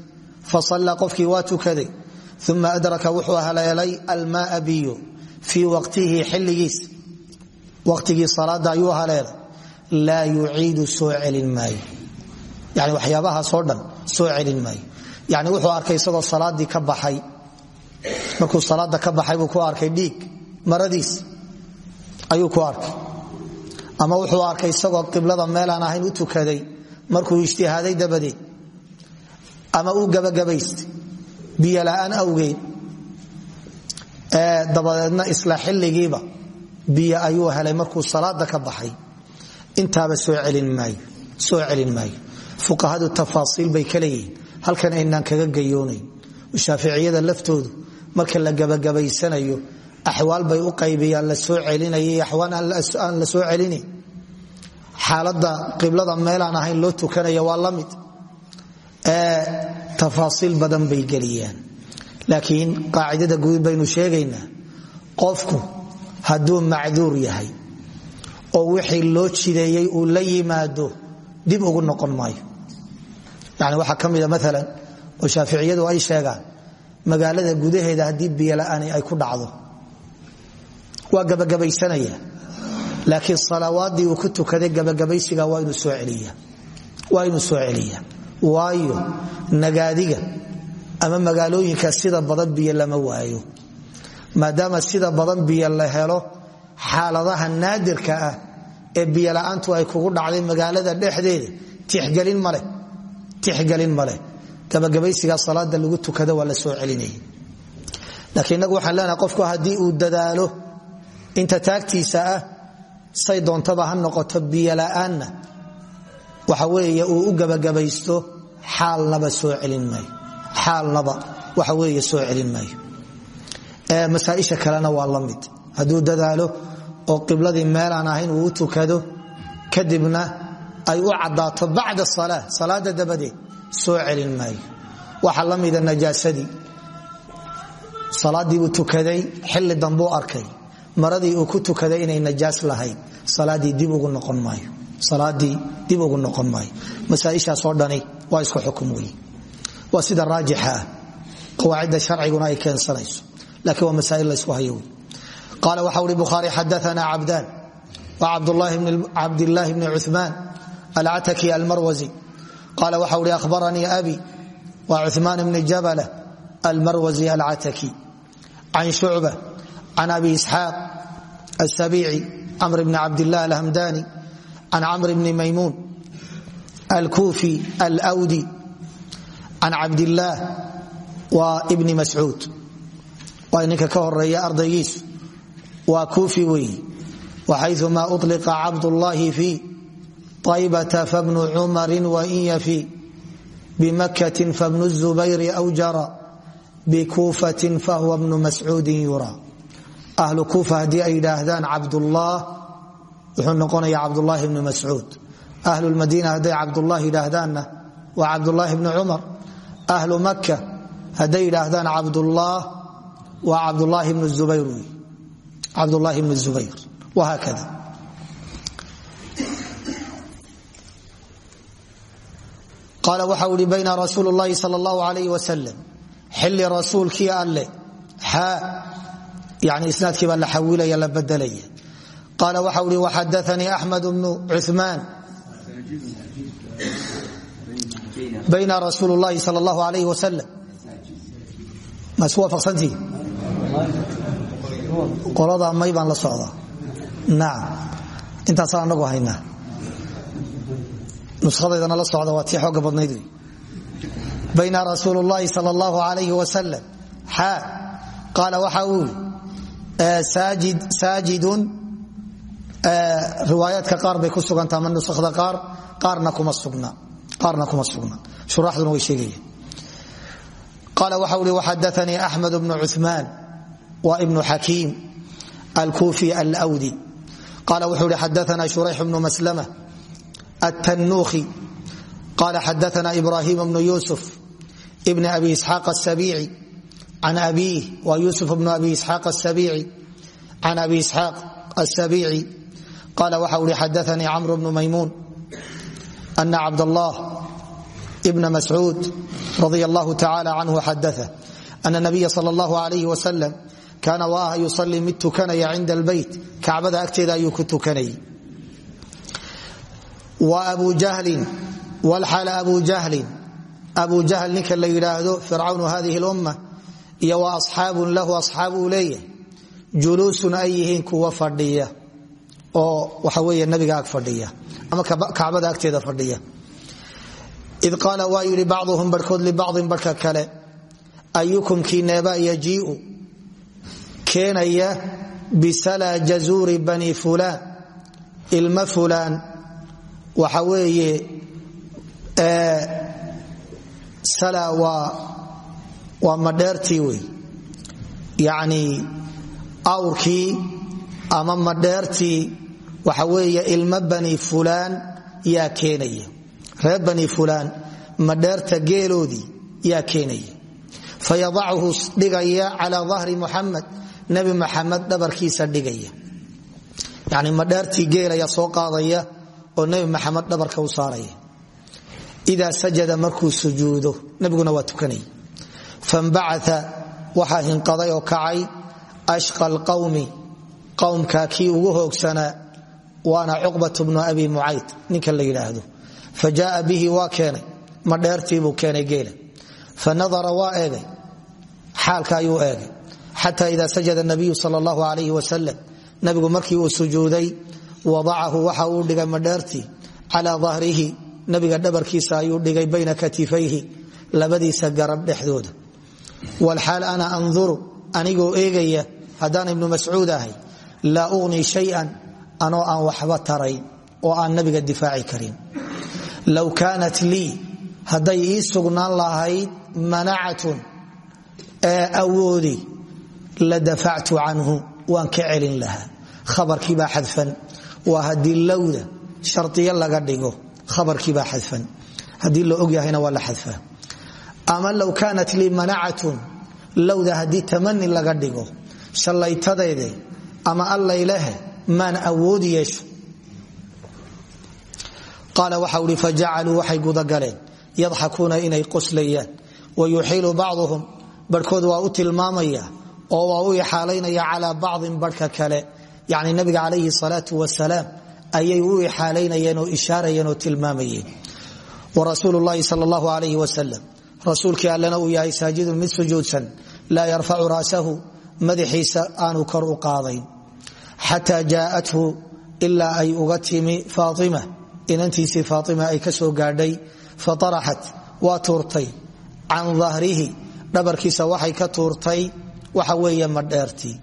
fasallaa qofkii waa tukaday uma adraka wuxuu haleelay almaaa biyo fii waqtihi xilligiisa waqtigii salaada ayuu haleelay laa yuciidu soo celin maayo yani waxyaabahaasoo dhan soo celin maayo yani wuxuu arkay isagoo salaadii ka baxay markuu salaada ka baxay buu ku arkay dhiig maradiis ayuu ku arkay ama wuxuu arkay ahayn u tukaday markuu ijtihaaday dabadeed ama uu gabagabaystay biyola'aan awgeed dabadeedna isla xilligiiba biyo ayuu helay markuu salaada ka baxay. Intaaba soo celin maayo fuqahadu tafaasiil bay ka halkan aynaan kaga gayoonayn. Shaaficiyada laftoodu marka la gabagabaysanayo axwaal bay u qaybiyaan la soo celinaya axwaal aan la soo celinayn xaalada qiblada meelaan ahayn loo tukanaya waa la mid. Tafaasiil badan bay geliyaan laakiin qaacidada guud baynu sheegaynaa qofku hadduu macduur yahay oo wixii loo jideeyey uu la yimaado dib ugu noqon maayo. Yani waxaa ka mida maalan oo shaaficiyadu ay sheegaan magaalada gudaheeda haddii biyola'aani ay ku dhacdo. Waa gabagabaysanaya laakiin salawaadii uu ku tukaday gabagabaysiga waa inuu soo celiya. Waayo nagaadiga ama magaalooyinka sida badan biyo lama waayo. Maadaama sida badan biyo la helo xaaladaha naadirka ah ee biyola'aantu ay kugu dhacday magaalada dhexdeeda tixgelin maleh gabagabaysiga salaada lagu tukada waa la soo celinaya laakiin inagu waxaan leenahay qofku haddii uu dadaalo inta taagtiisa ah say doontaba ha noqoto biyola'aanna waxa weeye uu u gabagabaysto xaalnaba soo celin maayo. Xaalnaba waxa weeye soo celin maayo. Masaaisha kalena waa la mid. Hadduu dadaalo oo qibladii meelaan ahayn uu u tukado kadibna ay u caddaato bacda sala salaada dabadeed soo celin maayo. Waxaa la mida najaasadii salaadiibuu tukaday xilli dambuu arkay maradii uu ku tukaday inay najaas lahayd salaadii dib ugu noqon maayo masaaishaasoo dhani waa isku xukum wey waa sida raajixa ah. Qawaacidda sharciguna ay keensanayso laakiin waa masaail la isku hayo wey qaala waxa uhi bukhaari xadaana cabdaan wa cabdillaahi bni cuثmaan alcataki almarwazi. Qaala waxa uhi ahbaranii abi wa cuثmaan bni jabala almarwazi alcataki can shucba can abi isxaaq asabiici camr bni cabdilah alhamdani can camr bni maymuun alkuufi alwdi can cabdillaah waa bni mascuud waa ninka ka horreeya ardaygiisu waa kuufi weeyi waxayumaa uطliqa cabdullaahi fii aybata fabnu cumarin wain yafi bimakatin fabnu zubayri aw jara bikuufatin fahuwa bnu mascuudin yura ahlu kuufa haddii ay yidhaahdaan cabdullah wuxuu noqonaya cabdulaahi bni mascuud. Ahlulmadiina hadday cabdullah yidhaahdaanna waa cabdulaahi bni cumar. Ahlu maka hadday yidhaahdaan cabdullah waa cabdulaahi bnu zubayr wey cabdulaahi bnu zubayr wahaakada qaala waxa uhi bayna rasuul اllahi sal اllahu alayh wasalam xili rasuulkii alle. Xaa yani isnaadkii baa la xawilaya la bedelaya qaala waxa uhi waxadaanii axmed bnu cuثmaan bayna rasuul اllahi sal اllahu alayh wasalam mas waafaqsantii qoladaa may baan la socdaa nacam intaasaan anagu haynaa nuskhadeydana la socda waa tii xooga badnayd wey bayna rasuul اllahi sal اllahu alayh wasalam xaa qaala waxa uu yii saajidun riwaayaadka qaar bay ku suganta ama nusakhda qaar qaarna kuma sugna shuraxduna way sheegayaan qaala waxa ui waxadaanii axmed bnu cumaan wa ibnu xakiim alkuufi alwdi qaala wuxuu hi xadaana shurayx bnu maslama attanuukhi qaala xadaana ibrahim bnu yuusuf ibn abi isxaaq asabiici an abi wa yusuf bnu abi isxaaq asabiici an abi isxaaq asabiici qaala waxa uhi xadaanii camru bnu maymuun ana cabdallah bna mascuud radia allahu tacala canhu xadaa ana nabiya sal allahu alayh wasalam kaana wa ah yusalii mid tukanaya cinda albeyt kacbada agteeda ayuu ku tukanayay wa abu jahlin walxaala abu jahlin abu jahl ninka la yidhaahdo fircawn hadihi lumma iyo wa asxaabun lahu asxaab uu leeyahay juluusun kuwa fadhiya oo waxa nabiga ag fadhiya ama kacbada agteeda fadhiya. Id qaala waa yidhi bacduhum barhkood libacdin barhka kale ayukum kiineeba yajiiu keenaya bisala jazuuri bani fulaan ilma fulaan waxa sala waa madheertii wey. Yacni awrkii ama madheertii waxa weeye ilmo bani fulaan yaa keenaya. Reer bani fulaan madheerta geeloodii yaa keenaya. Fayadachu dhigaya calaa dahri muxamed nebi maxamed dhabarkiisa dhigaya. Yani madheertii geelaya soo qaadaya oo nabi maxamed dhabarka u saaraya. Idaa sajada markuu sujuudo nabiguna waa tukanay fambacaa waxaa hinqaday oo kacay ashqa alqawmi qowmka kii ugu hoogsanaa waana abi mucayd ninka la yidhaahdo. Bihi waa keenay ma dheertiibuu keenay geela. Fa nadara waa eegay xaalka ayuu eegay. Xata ida sajada nabiyu sal allahu alayh wasalam nabigu markii uu sujuuday wadacahu waxa uu dhigay madheertii calaa dahrihi nabiga dhabarkiisa ayuu dhigay bayna katifayhi labadiisa garab dhexdooda wlxaal ana anduru anigoo eegaya haddaan ibnu mascuud ahay laa uqni shayan anoo aan waxba tarayn oo aan nabiga difaaci karin low kaanat lii hadday ii sugnaan lahayd manacatun ee awoodi la dafactu canhu waan ka celin lahaa khabarkiibaa xadfan waa haddii lowda shariyo laga dhigo khabarkiibaa xadfan haddii waa la xadfaa ama low kaanat lii manacatun lowda haddii tamani laga dhigo shallaytadeede ama allaylehe maan awoodi yeesho. Qaala waxau hi fajacaluu waxay gudagaleen yadxakuuna inay qoslayaan wayuxiilu bacduhum barhkood waa u tilmaamaya oo waa u ixaalaynaya calaa bacdin barhka kale. Yani nabiga calayhi salaau wasalaam ayay u ixaalaynayeen oo ishaarayeen oo tilmaamayeen. Warasuul lahi sal allahu alayh wasalam rasuulkii allena uu yahay saajidun mid sujuudsan laa yarfacu ra'sahu madaxiisa aanu kor u qaadayn xataa jaaathu ilaa ay uga timi faaima inantiisii faaima ay ka soo gaadhay faaraxat waa tuurtay. Can dahrihi dhabarkiisa waxay ka tuurtay waxa weeye madheertii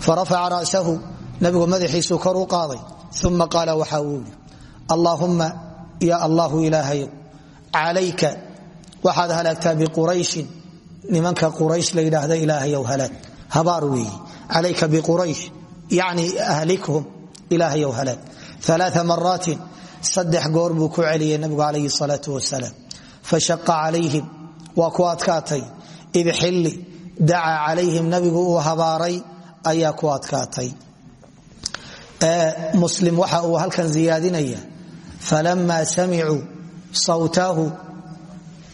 farafaca ra'sahu nabigu madaxiisuu kor u qaaday uma qaala waxa uu yidhi ya allahu ilaahayow calayka waxaad halaagtaa biqurayshin. Nimanka quraysh la yidhaahda ilaahayow halaag habaar weeye calayka biquraysh. Yacni ahlikhum. Ilaahayow halaag aa maraatin saddex goor buu ku celiyey nabigu calayhi salaau wasalaam fashaqa calayhim. Waa ku adkaatay. Id xilli. Dacaa calayhim. Nabigu uu habaaray. Ayaa ku adkaatay. Muslim waxa uu halkan ziyaadinaya. Falama samicuu sawtahu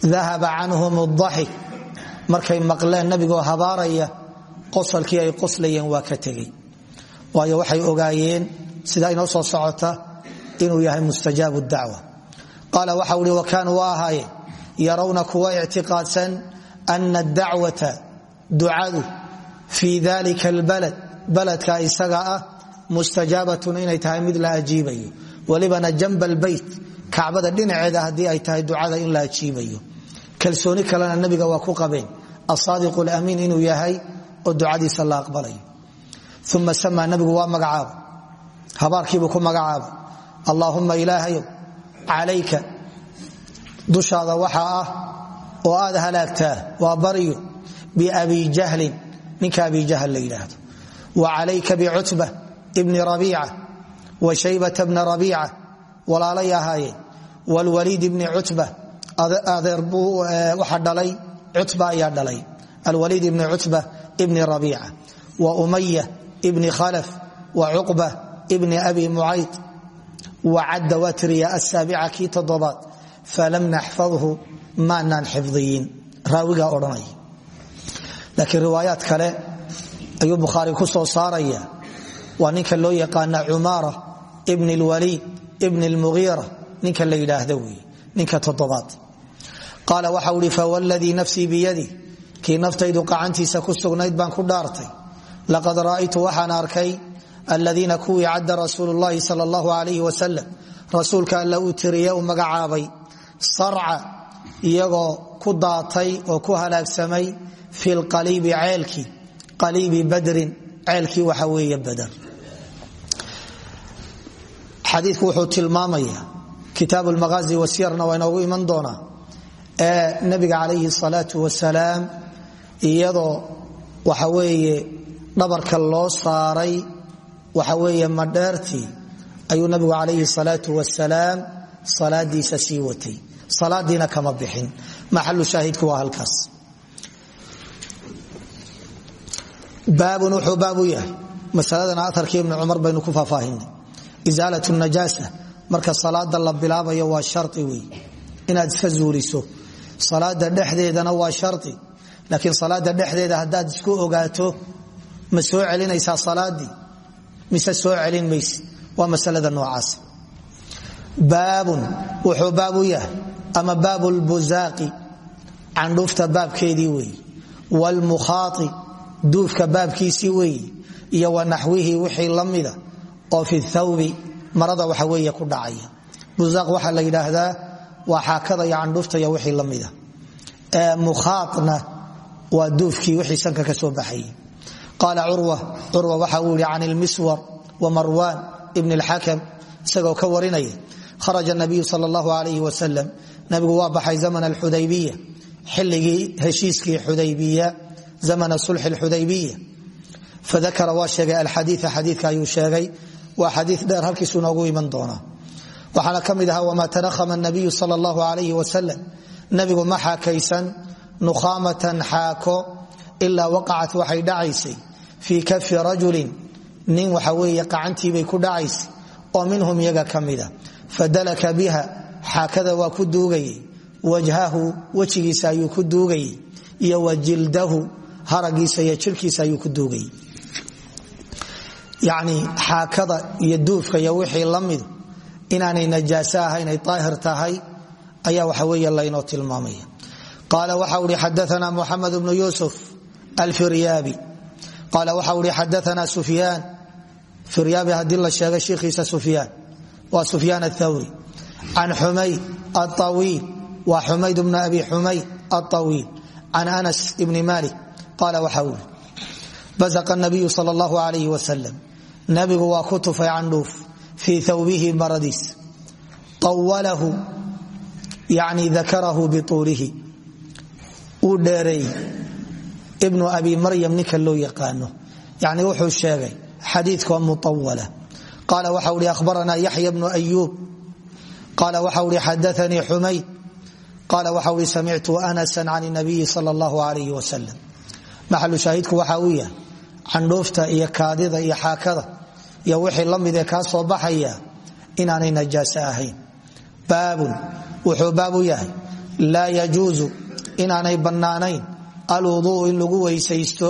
dahaba canhum اdaxik markay maqleen nabigoo habaaraya qosalkii ay qoslayeen waa ka tegey. Waayo waxay ogaayeen sidaa inoo soo socota inuu yahay mustajaabu dacwa qaala waxau ihi wakaanuu wa ahaayeen yarawna kuwa ictiqaadsan ana dacwata ducadu fii dalika albalad. Baladka isaga ah mustajaabatun inay tahay mid la ajiibayo. Walibana jamba albeyt kacbada dhinaceeda haddii ay tahay ducada in la ajiibayo. Kalsooni kalena nabiga waa ku qabeen. Asaadiqu lamiin inuu yahay oo ducadiisa la aqbalayo. Uma samaa nabigu waa magacaaba habaarkiibuu ku magacaaba allaahumma ilaahayow calayka. Dushaada waxaa ah oo aad halaagtaa waa baryo biabi jahlin ninka abi jahl la yidhaahdo wa calayka bicutba bni rabiica wa shaybata bna rabiica walaalay ahaayeen wlwaliid bni cutba adeer buu waxa dhalay cutba ayaa dhalay. Alwaliid ibni cutba ibni rabiica wa umaya ibni khalaf wa cuqba ibni abi mucayd wa cadda waa tiriya asaabica kii toddobaad falam naxfadhu maanaan xifdiyin. Raawigaa odhanaya laakiin riwaayaad kale ayuu bukhaari ku soo saaraya. Waa ninka loo yaqaana cumaara ibni lwaliid ibni lmugiira ninka la yidhaahda wey ninka toddobaad. Qaala waxau ihi fawladii nafsii biyadi kii naftaydu qacantiisa ku sugnayd baan ku dhaartay. Laqad ra'aytu waxaan arkay aladiina kuwii cadda rasuulu llahi sal allahu alayh wasalam rasuulka alla uu tiriye u magacaabay. Sarca iyagoo ku daatay oo ku halaagsamay fi lqaliibi ceelkii qaliibi badrin waxa xadiiku wuxuu tilmaamaya kitaab lmaqaazi wasiyarna waa inoogu iman doonaa ee nabiga calayhi salaau wasalaam iyadoo waxa weeye dhabarka loo saaray waxa weeye madheertii ayuu nabigu calayhi salaau wasalaam salaadiisa sii watay. Salaadiina kama bixin. Maxalu shaahidku waa halkaas. Baabun wuxuu baabu yahay. Masaladan aarkii ibni cumar baynu ku faahfaahinay isaalat najaasa marka salaada la bilaabayo waa shari wey inaad iska zuuliso salaada dhexdeedana waa shari laakiin salaada dhexdeeda haddaad isku ogaato ma soo celinaysaa salaadii? Mise soo celin mayse waa masalada noocaas. Baabun wuxuu baabu yahay. Ama baabu lbuzaaqi candhuufta baabkeedii wey wlmukhaai duufka baabkiisii weeye iyo wanaxwihii wixii la mida oo fi thawbi marada waxa weeye ku dhacaya. Buzaaq waxaa la yidhaahdaa waa xaakada iyo candhuufta iyo wixii la mida mukhaana waa duufkii wixii sanka ka soo baxayay qaala curwa curwa waxa uu yihi can ilmiswar wa marwan ibn اlxakam isagoo ka warinaya. Kharaja nabiyu sal اllahu alayh wasalam nabigu waa baxay zaman alxudaybiya xilligii heshiiskii xudaybiya zamana sulxi xudaybiya fadakara waa sheegay alxadiia xadiika ayuu sheegay waa xadii dheer halkiisu noogu iman doonaa waxaana ka mid ahaa wamaa tanahama nabiyu sal اllahu alayh wasalam nabigu ma xaakaysan nukhaamatan xaako ilaa waqacat waxay dhacaysay. Fii kafi rajulin nin waxa weeye qacantiibay ku dhacaysay oo minhum iyaga ka mida fadalaka biha xaakada waa ku duugayey wajhahu wejigiisa ayuu ku duugayey iyo wa jildahu haragiisa iyo jirkiisa ayuu ku duugayey yacni xaakada iyo duufka iyo wixii la inaanay najaaso ahayn ay daahir tahay ayaa waxa weeye laynoo tilmaamaya. Qaala waxa uhi xadaana muxamed bnu yusuf alfiryaabi. Qaala waxa uhi xadaana sufyaan. Firyaabi haddii la sheegay shiikhiisa sufyaan. Waa sufyaan athawri can xumayd aawiil waa xumayd bnu abi xumayd aawiil can anas bni malik qaala waxa uhi bazaqa nabiyu sal allahu alayh wasalam nabigu waa ku tufay candhuuf fii thawbihi maradiis. Awalahu yani dakarahu biuulihi uu dheereeyey ibnu abi maryam ninka loo yaqaano. Yani wuxuu sheegay xadiikoo muawala qaala waxa uhi ahbaranaa yaxya bnu ayuub qaala waxa uhi xadaanii xumayd. Qaala waxa ui samictu anasa can nabiyi sal allahu alayh wasalam maxalu shaahidku waxa uu yahay candhuufta iyo kaadida iyo xaakada iyo wixii la mid ee kaa soo baxaya inaanay najaaso ahayn. Baabun wuxuu baab u yahay laa yajuusu inaanay bannaanayn alwuduu in lagu weysaysto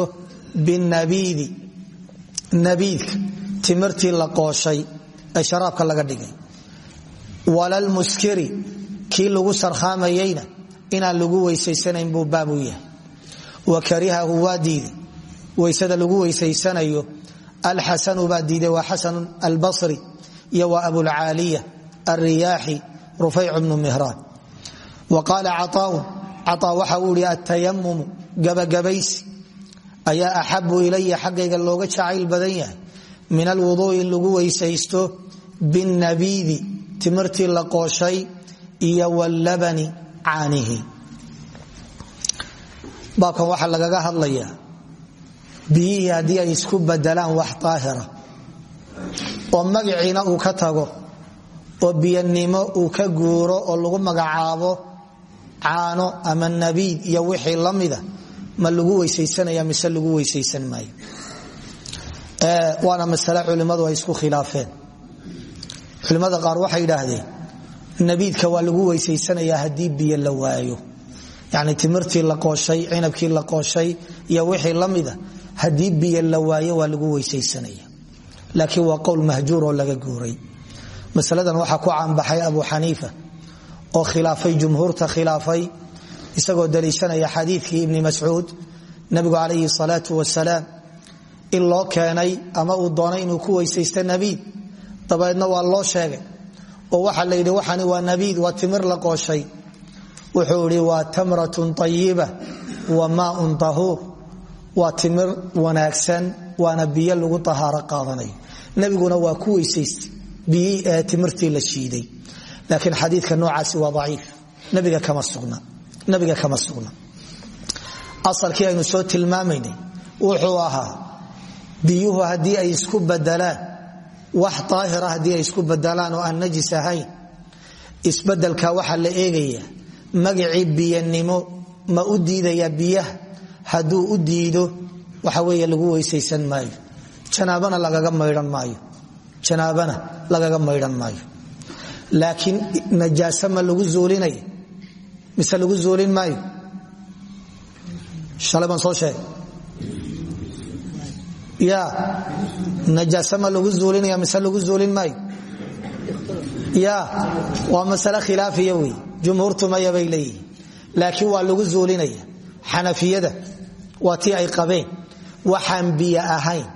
binabiidi nabiidka timirtii la qooshay ee sharaabka laga dhigay. Walalmuskiri kii lagu sarkhaamayeyna inaan lagu weysaysanayn buu baab u yahay. Wa karihahu waa diiday. Weysada lagu weysaysanayo alxasanu baa diiday waa xasan albasri iyo waa abulcaaliya alriyaaxi rufayc bnu mihraan. Wa qaala caaaun caaa waxa uu ihi atayamumu gabagabaysi ayaa axabu ilaya xaggayga looga jacayl badan yahay min alwuduui in lagu weysaysto binabiidi timirtii la qooshay iyo wallabani caanihi biyihii haddii ay isku badelaan wax daahira oo magaciina uu ka tago oo biyanimo uu ka guuro oo lagu magacaabo caano ama nabiid iyo wixii la mida ma lagu weysaysanaya mise lagu weysaysan maayo? Waana masale culimmadu ay isku khilaafeen. Culimmada qaar waxay idhaahdeen nabiidka waa lagu weysaysanayaa haddii biyo la waayo. Yani timirtii la qooshay cinabkii la qooshay iyo wixii la haddii biyo la waayo waa lagu weysaysanaya. Laakiin waa qowl mahjuur oo laga guuray. Masaladan waxaa ku caanbaxay abu xaniifa oo khilaafay jumhuurta khilaafay isagoo daliishanaya xadiikii ibni mascuud nabigu calayhi salaau wasalaam in loo keenay ama uu doonay inuu ku weysaysto nabiid dabeedna waa loo sheegay. Oo waxaa la yidhi waxani waa nabiid waa timir la qooshay wuxuu idhi waa tamratun ayiba wa maaun tahuur waa timir wanaagsan waana biyo lagu ahaaro qaadanayo nabiguna waa ku weysaystay biyii ee timirtii la shiiday. Laakiin xadiidka noocaasi waa aciif nabiga kama sugna. Asalkii aynu soo tilmaamaynay wuxuu ahaa biyuhu haddii ay isku badalaan wax aahira haddii ay isku badalaan oo aan najis ahayn isbeddelka waxaa la eegaya magacii biyanimo ma u diidaya biyaha hadduu u diido waxa wey lagu weysaysan maayo. Janaabana lagaga maydhan maayo. Janaabana lagaga maydhan maayo. Laakiin najaase ma lagu zuulinaya mise lagu zuulin maayo? Shalay soo sheegay. Ya najaase ma lagu zuulinaya mise lagu zuulin maayo? Ya waa masale khilaafiya wey jumhuurtu maya bay leeyihiin laakiin waa lagu zuulinaya xanafiyada waa tii ay qabeen. Waxaan biyo ahayn.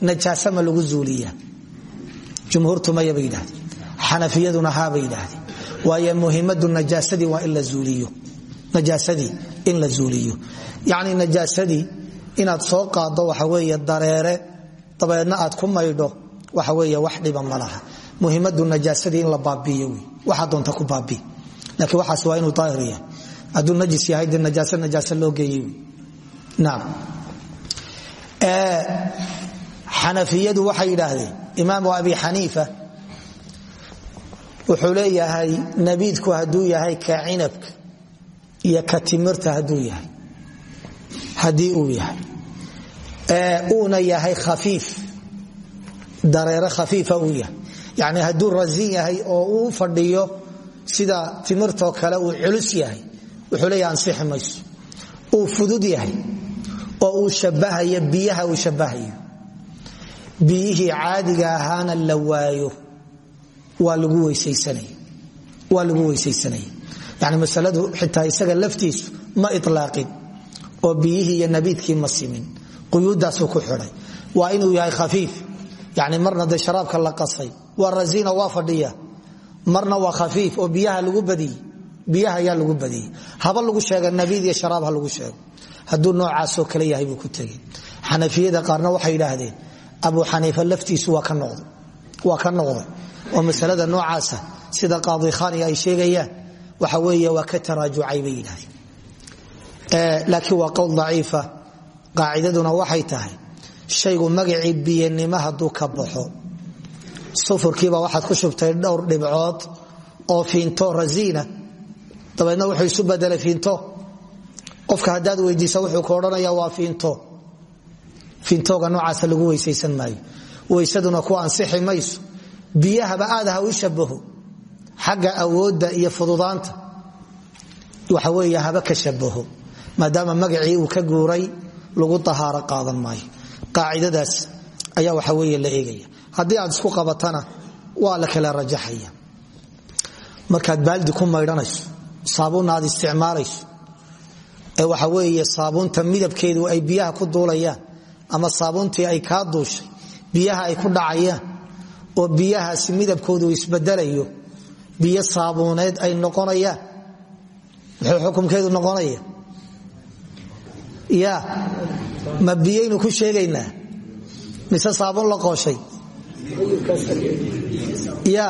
Najaase ma lagu zuuliya jumhuurtu maya bay yidhahdeen. Xanafiyaduna haabay yidhaahdeen. Waayo muhimadu najaasadii waa in zuuliyo. Najaasadii in la zuuliyo. Yacni najaasadii inaad soo qaaddo waxa weeye dareere dabeedna aad ku maydho waxa weeye wax dhiba ma laha. Muhimadu najaasadii in la baabiiyo wey. Doonta ku baabii. Laakiin waxaas waa inuu daahir yahay najis yahay dee najaase najaase loo geeyey xanafiyadu waxay yidhaahdeen imaamu abi xaniifa wuxuu leeyahay nabiidku hadduu yahay ka cinabka iyo ka timirta hadduu yahay haddii uu yahay. Uuna yahay khafiif dareere khafiifa uu yahay. Yani hadduu rasin yahay oo uu fadhiyo sida timirtoo kale uu culus yahay wuxuu fudud yahay oo uu shabahayo biyaha uu shabahayo biyihii caadiga ahaana la waayo waa lagu weysaysanaya yani masaladu xitaa isaga laftiisu ma ilaaqin oo biyihii iyo nabiidkii ma simin. Ku xidhay waa inuu yahay khafiif. Yani marna de sharaabka la qasay waa rasina waa fadhiya. Marna waa khafiif oo biyaha lagu badiyey biyaha ayaa lagu badiyey. Haba lagu sheega nabiid iyo sharaab ha lagu sheego hadduu noocaasoo kale yahay buu ku tegey. Xanafiyada qaarna waxay yidhaahdeen abu xaniifa laftiisu waa ka noqday oo masalada noocaasa sida qaadi khani ay sheegayaan waxa weeye waa ka taraajucay bay yidhahdeen laakiin waa qowl daciifa. Qaacidaduna waxay tahay shaygu magacii biyanimo hadduu ka baxo. Sufurkiiba waxaad ku shubtay dhowr dhibcood oo fiinto rasiina dabeedna wuxuu isu bedelay fiinto qofka haddaad weydiisa wuxuu ku odhanaya waa fiinto. Fiintooga noocaasa lagu weysaysan maayo. Weysaduna ku ansixi mayso. Biyahaba aad ha u shabaho xagga awoodda iyo fududaanta. Waxa wey haba ka shabaho maadaama magacii uu ka guuray lagu ahaaro qaadan maayo. Qaacidadaas ayaa waxa wey la eegaya. Haddii aad isku qabatana waa la kala rajaxaya. Markaad baaldi ku maydhanayso saabuunna aad isticmaalayso waxa weeye saabuunta midabkeedu ay biyaha ku duulayaan ama saabuuntii ay kaa duushay biyaha ay ku dhacayaan oo biyahaasi midabkoodu isbedelayo biyo saabuuneed ay noqonayaan. Muxuu xukumkeedu noqonaya ya ma biyaynu ku sheegaynaa? Mise saabuun la qooshay? Ya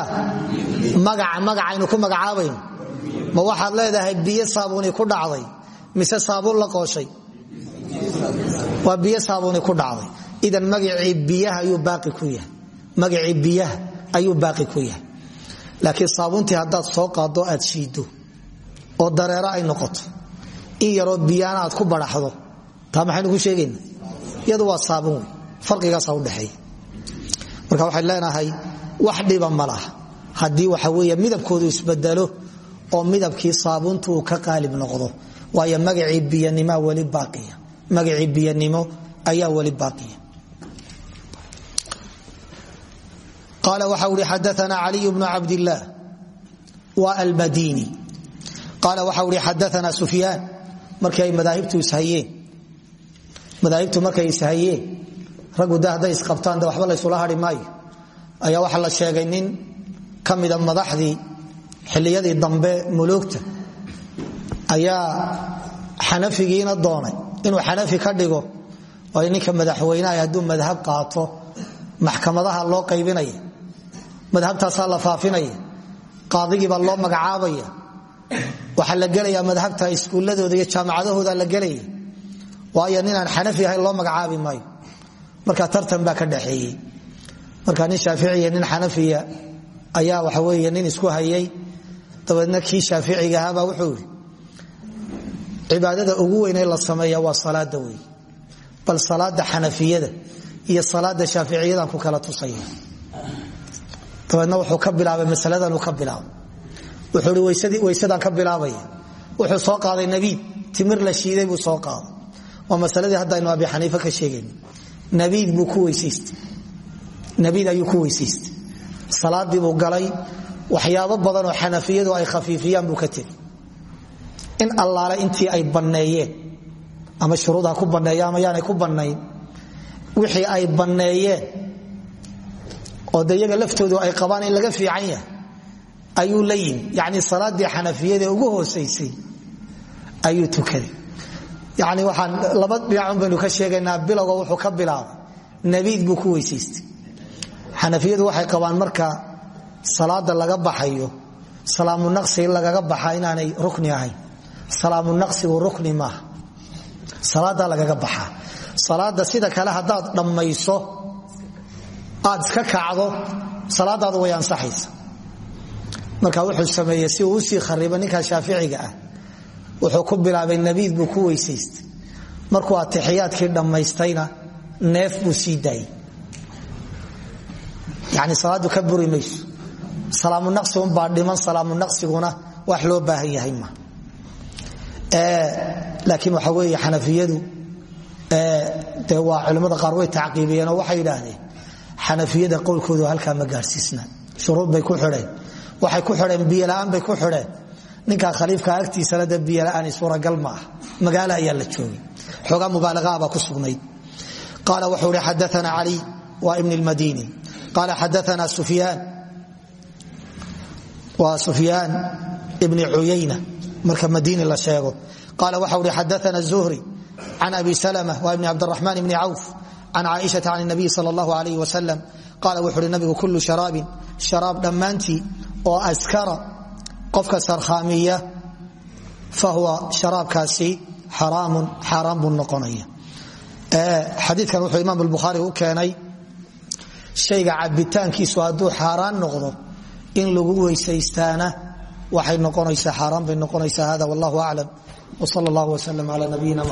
magaca magacaynu ku magacaabayno. Ma waxaad leedahay biyo saabuuni ku dhacday mise saabuun la qooshay? Waa biyo saabuuni ku dhacday. Idan magacii biyaha ayuu baaqi ku yahay. Magacii biyaha ayuu baaqi ku yahay. Laakiin saabuuntii haddaad soo qaado aad shiiddo. Oo dareero ay noqoto. In yaroo biyaana aad ku baraxdo. Taa maxaynu ku sheegayna? Iyadu waa saabuun wey. Farqigaasa udhexeeya marka waxay leenahay wax dhiba ma haddii waxa weeye midabkoodu isbedelo oo midabkii saabuuntu uu ka qaalib noqdo waayo magacii biyanima weli baaqiya magacii biyanimo ayaa weli baaqiya qaala waxa uhi xadaana caliy bnu cabdillaah wa almadini. Qaala waxa uhi xadaana sufyaan. Markii ay madaahibtu markay ishayeen raggu de isqabtaan de waxba laysula hari maayo. Ayaa waxaa la sheegay nin ka mida madaxdii xilliyadii dambe muluugta ayaa xanafigiina doonay inuu xanafi ka dhigo waayo ninka madaxweyneha hadduu madhab qaato maxkamadaha loo qaybinaya madhabtaasaa la faafinaya qaadigiibaa loo magacaabaya waxaa la gelaya madhabta iskuuladooda iyo jaamacadahooda la gelaya waayo ninaan xanafi ahayn loo magacaabi maayo. Marka tartan baa ka dhaxeeyey. Marka nin shaaficiya nin xanafiya ayaa waxa wey nin isku hayay. Dabeedna kii shaaficigahabaa wuxuu ii cibaadada ugu weynee la sameeya waa salaada wey bal salaada xanafiyada iyo salaada shaaficiyadaan ku kala tusaya dabeedna wuxuu ka bilaabay masaladanuu ka bilaabay. Wuxuu i weysadaan ka bilaabaya wuxuu soo qaaday nabiid timir la shiiday buu soo qaaday. Waa masaladii haddaynu abi xaniife ka sheegayno nabiid buu ku weysaystay nabiid ayuu ku weysaystay salaadii buu galay. Waxyaabo badanoo xanafiyadu ay khafiifiyaan buu ka tegey in allaale intii ay banneeyeen ama shuruud ha ku banneeya ama yaanay ku bannayn wixii ay banneeyeen oo de laftoodu ay qabaan in laga fiican yahay ayuu la yimi. Yacni salaaddii xanafiyada ugu hoosaysay ayuu tukaday. Yacni waxaan laba dhinacun baynu ka sheegaynaa bilowga wuxuu ka bilaabay. Nabiid buu ku weysaystay. Xanafiyadu waxay qabaan marka salaada laga baxayo salaamu naqsi lagaga baxa inaanay rukni ahayn salaamu naqsigu rukni maaha salaada lagaga baxaa salaada sida kale haddaad dhammayso aad iska kacdo salaadaadu way ansaxaysa marka wuxuu sameeyey si uu u sii kharibo ninkaa shaaficiga ah. Wuxuu ku bilaabay nabiid buu ku weysaystay. Markuu atixiyaadkii dhammaystayna neef buu sii daayey. Yani salaadu ka buri mayso. Salaamu naqsi unbaa dhiman salaamu naqsiguna wax loo baahan yahay ma laakiin waxa weeye xanafiyadu de waa culimmada qaar way tacqiibiyeen oo yidhaahdeen xanafiyada qowlkoodu halkaa ma gaadhsiisna shuruud bay ku xidheen. Waxay ku xidheen biyola'aan bay ku xidheen. Ninkaa khaliifka agtiisana de biyola'aani suuragal ma ah. Ayaa la joogay. Xoogaa mubaalaqaa baa ku sugnayd. Qaala wuxuu ihi xadaana cali waa ibn lmadini qaala xadaana sufyaan. Waa sufyaan ibni cuyayna marka madiini la sheego. Qaala waxau ihi xadaana zuhri can abi salma wa ibni cabdiraxmaan ibni cawf can caaishata can nabiy sal allahu alayh wasalam qaala wuxu uhi nabigu kullu sharaabin sharaab dhammaantii oo askara qofka sarkhaamiya fahuwa sharaabkaasi xaraamun xaaraan buu noqonaya. Xadiikan wuxuu imaam albukhaari u keenay shayga cabitaankiisu hadduu xaaraan noqdo in lagu weysaystaana waxay noqonaysaa xaaraan bay noqonaysaa hada wallahu aclam wsal allah wslm cala nabiyina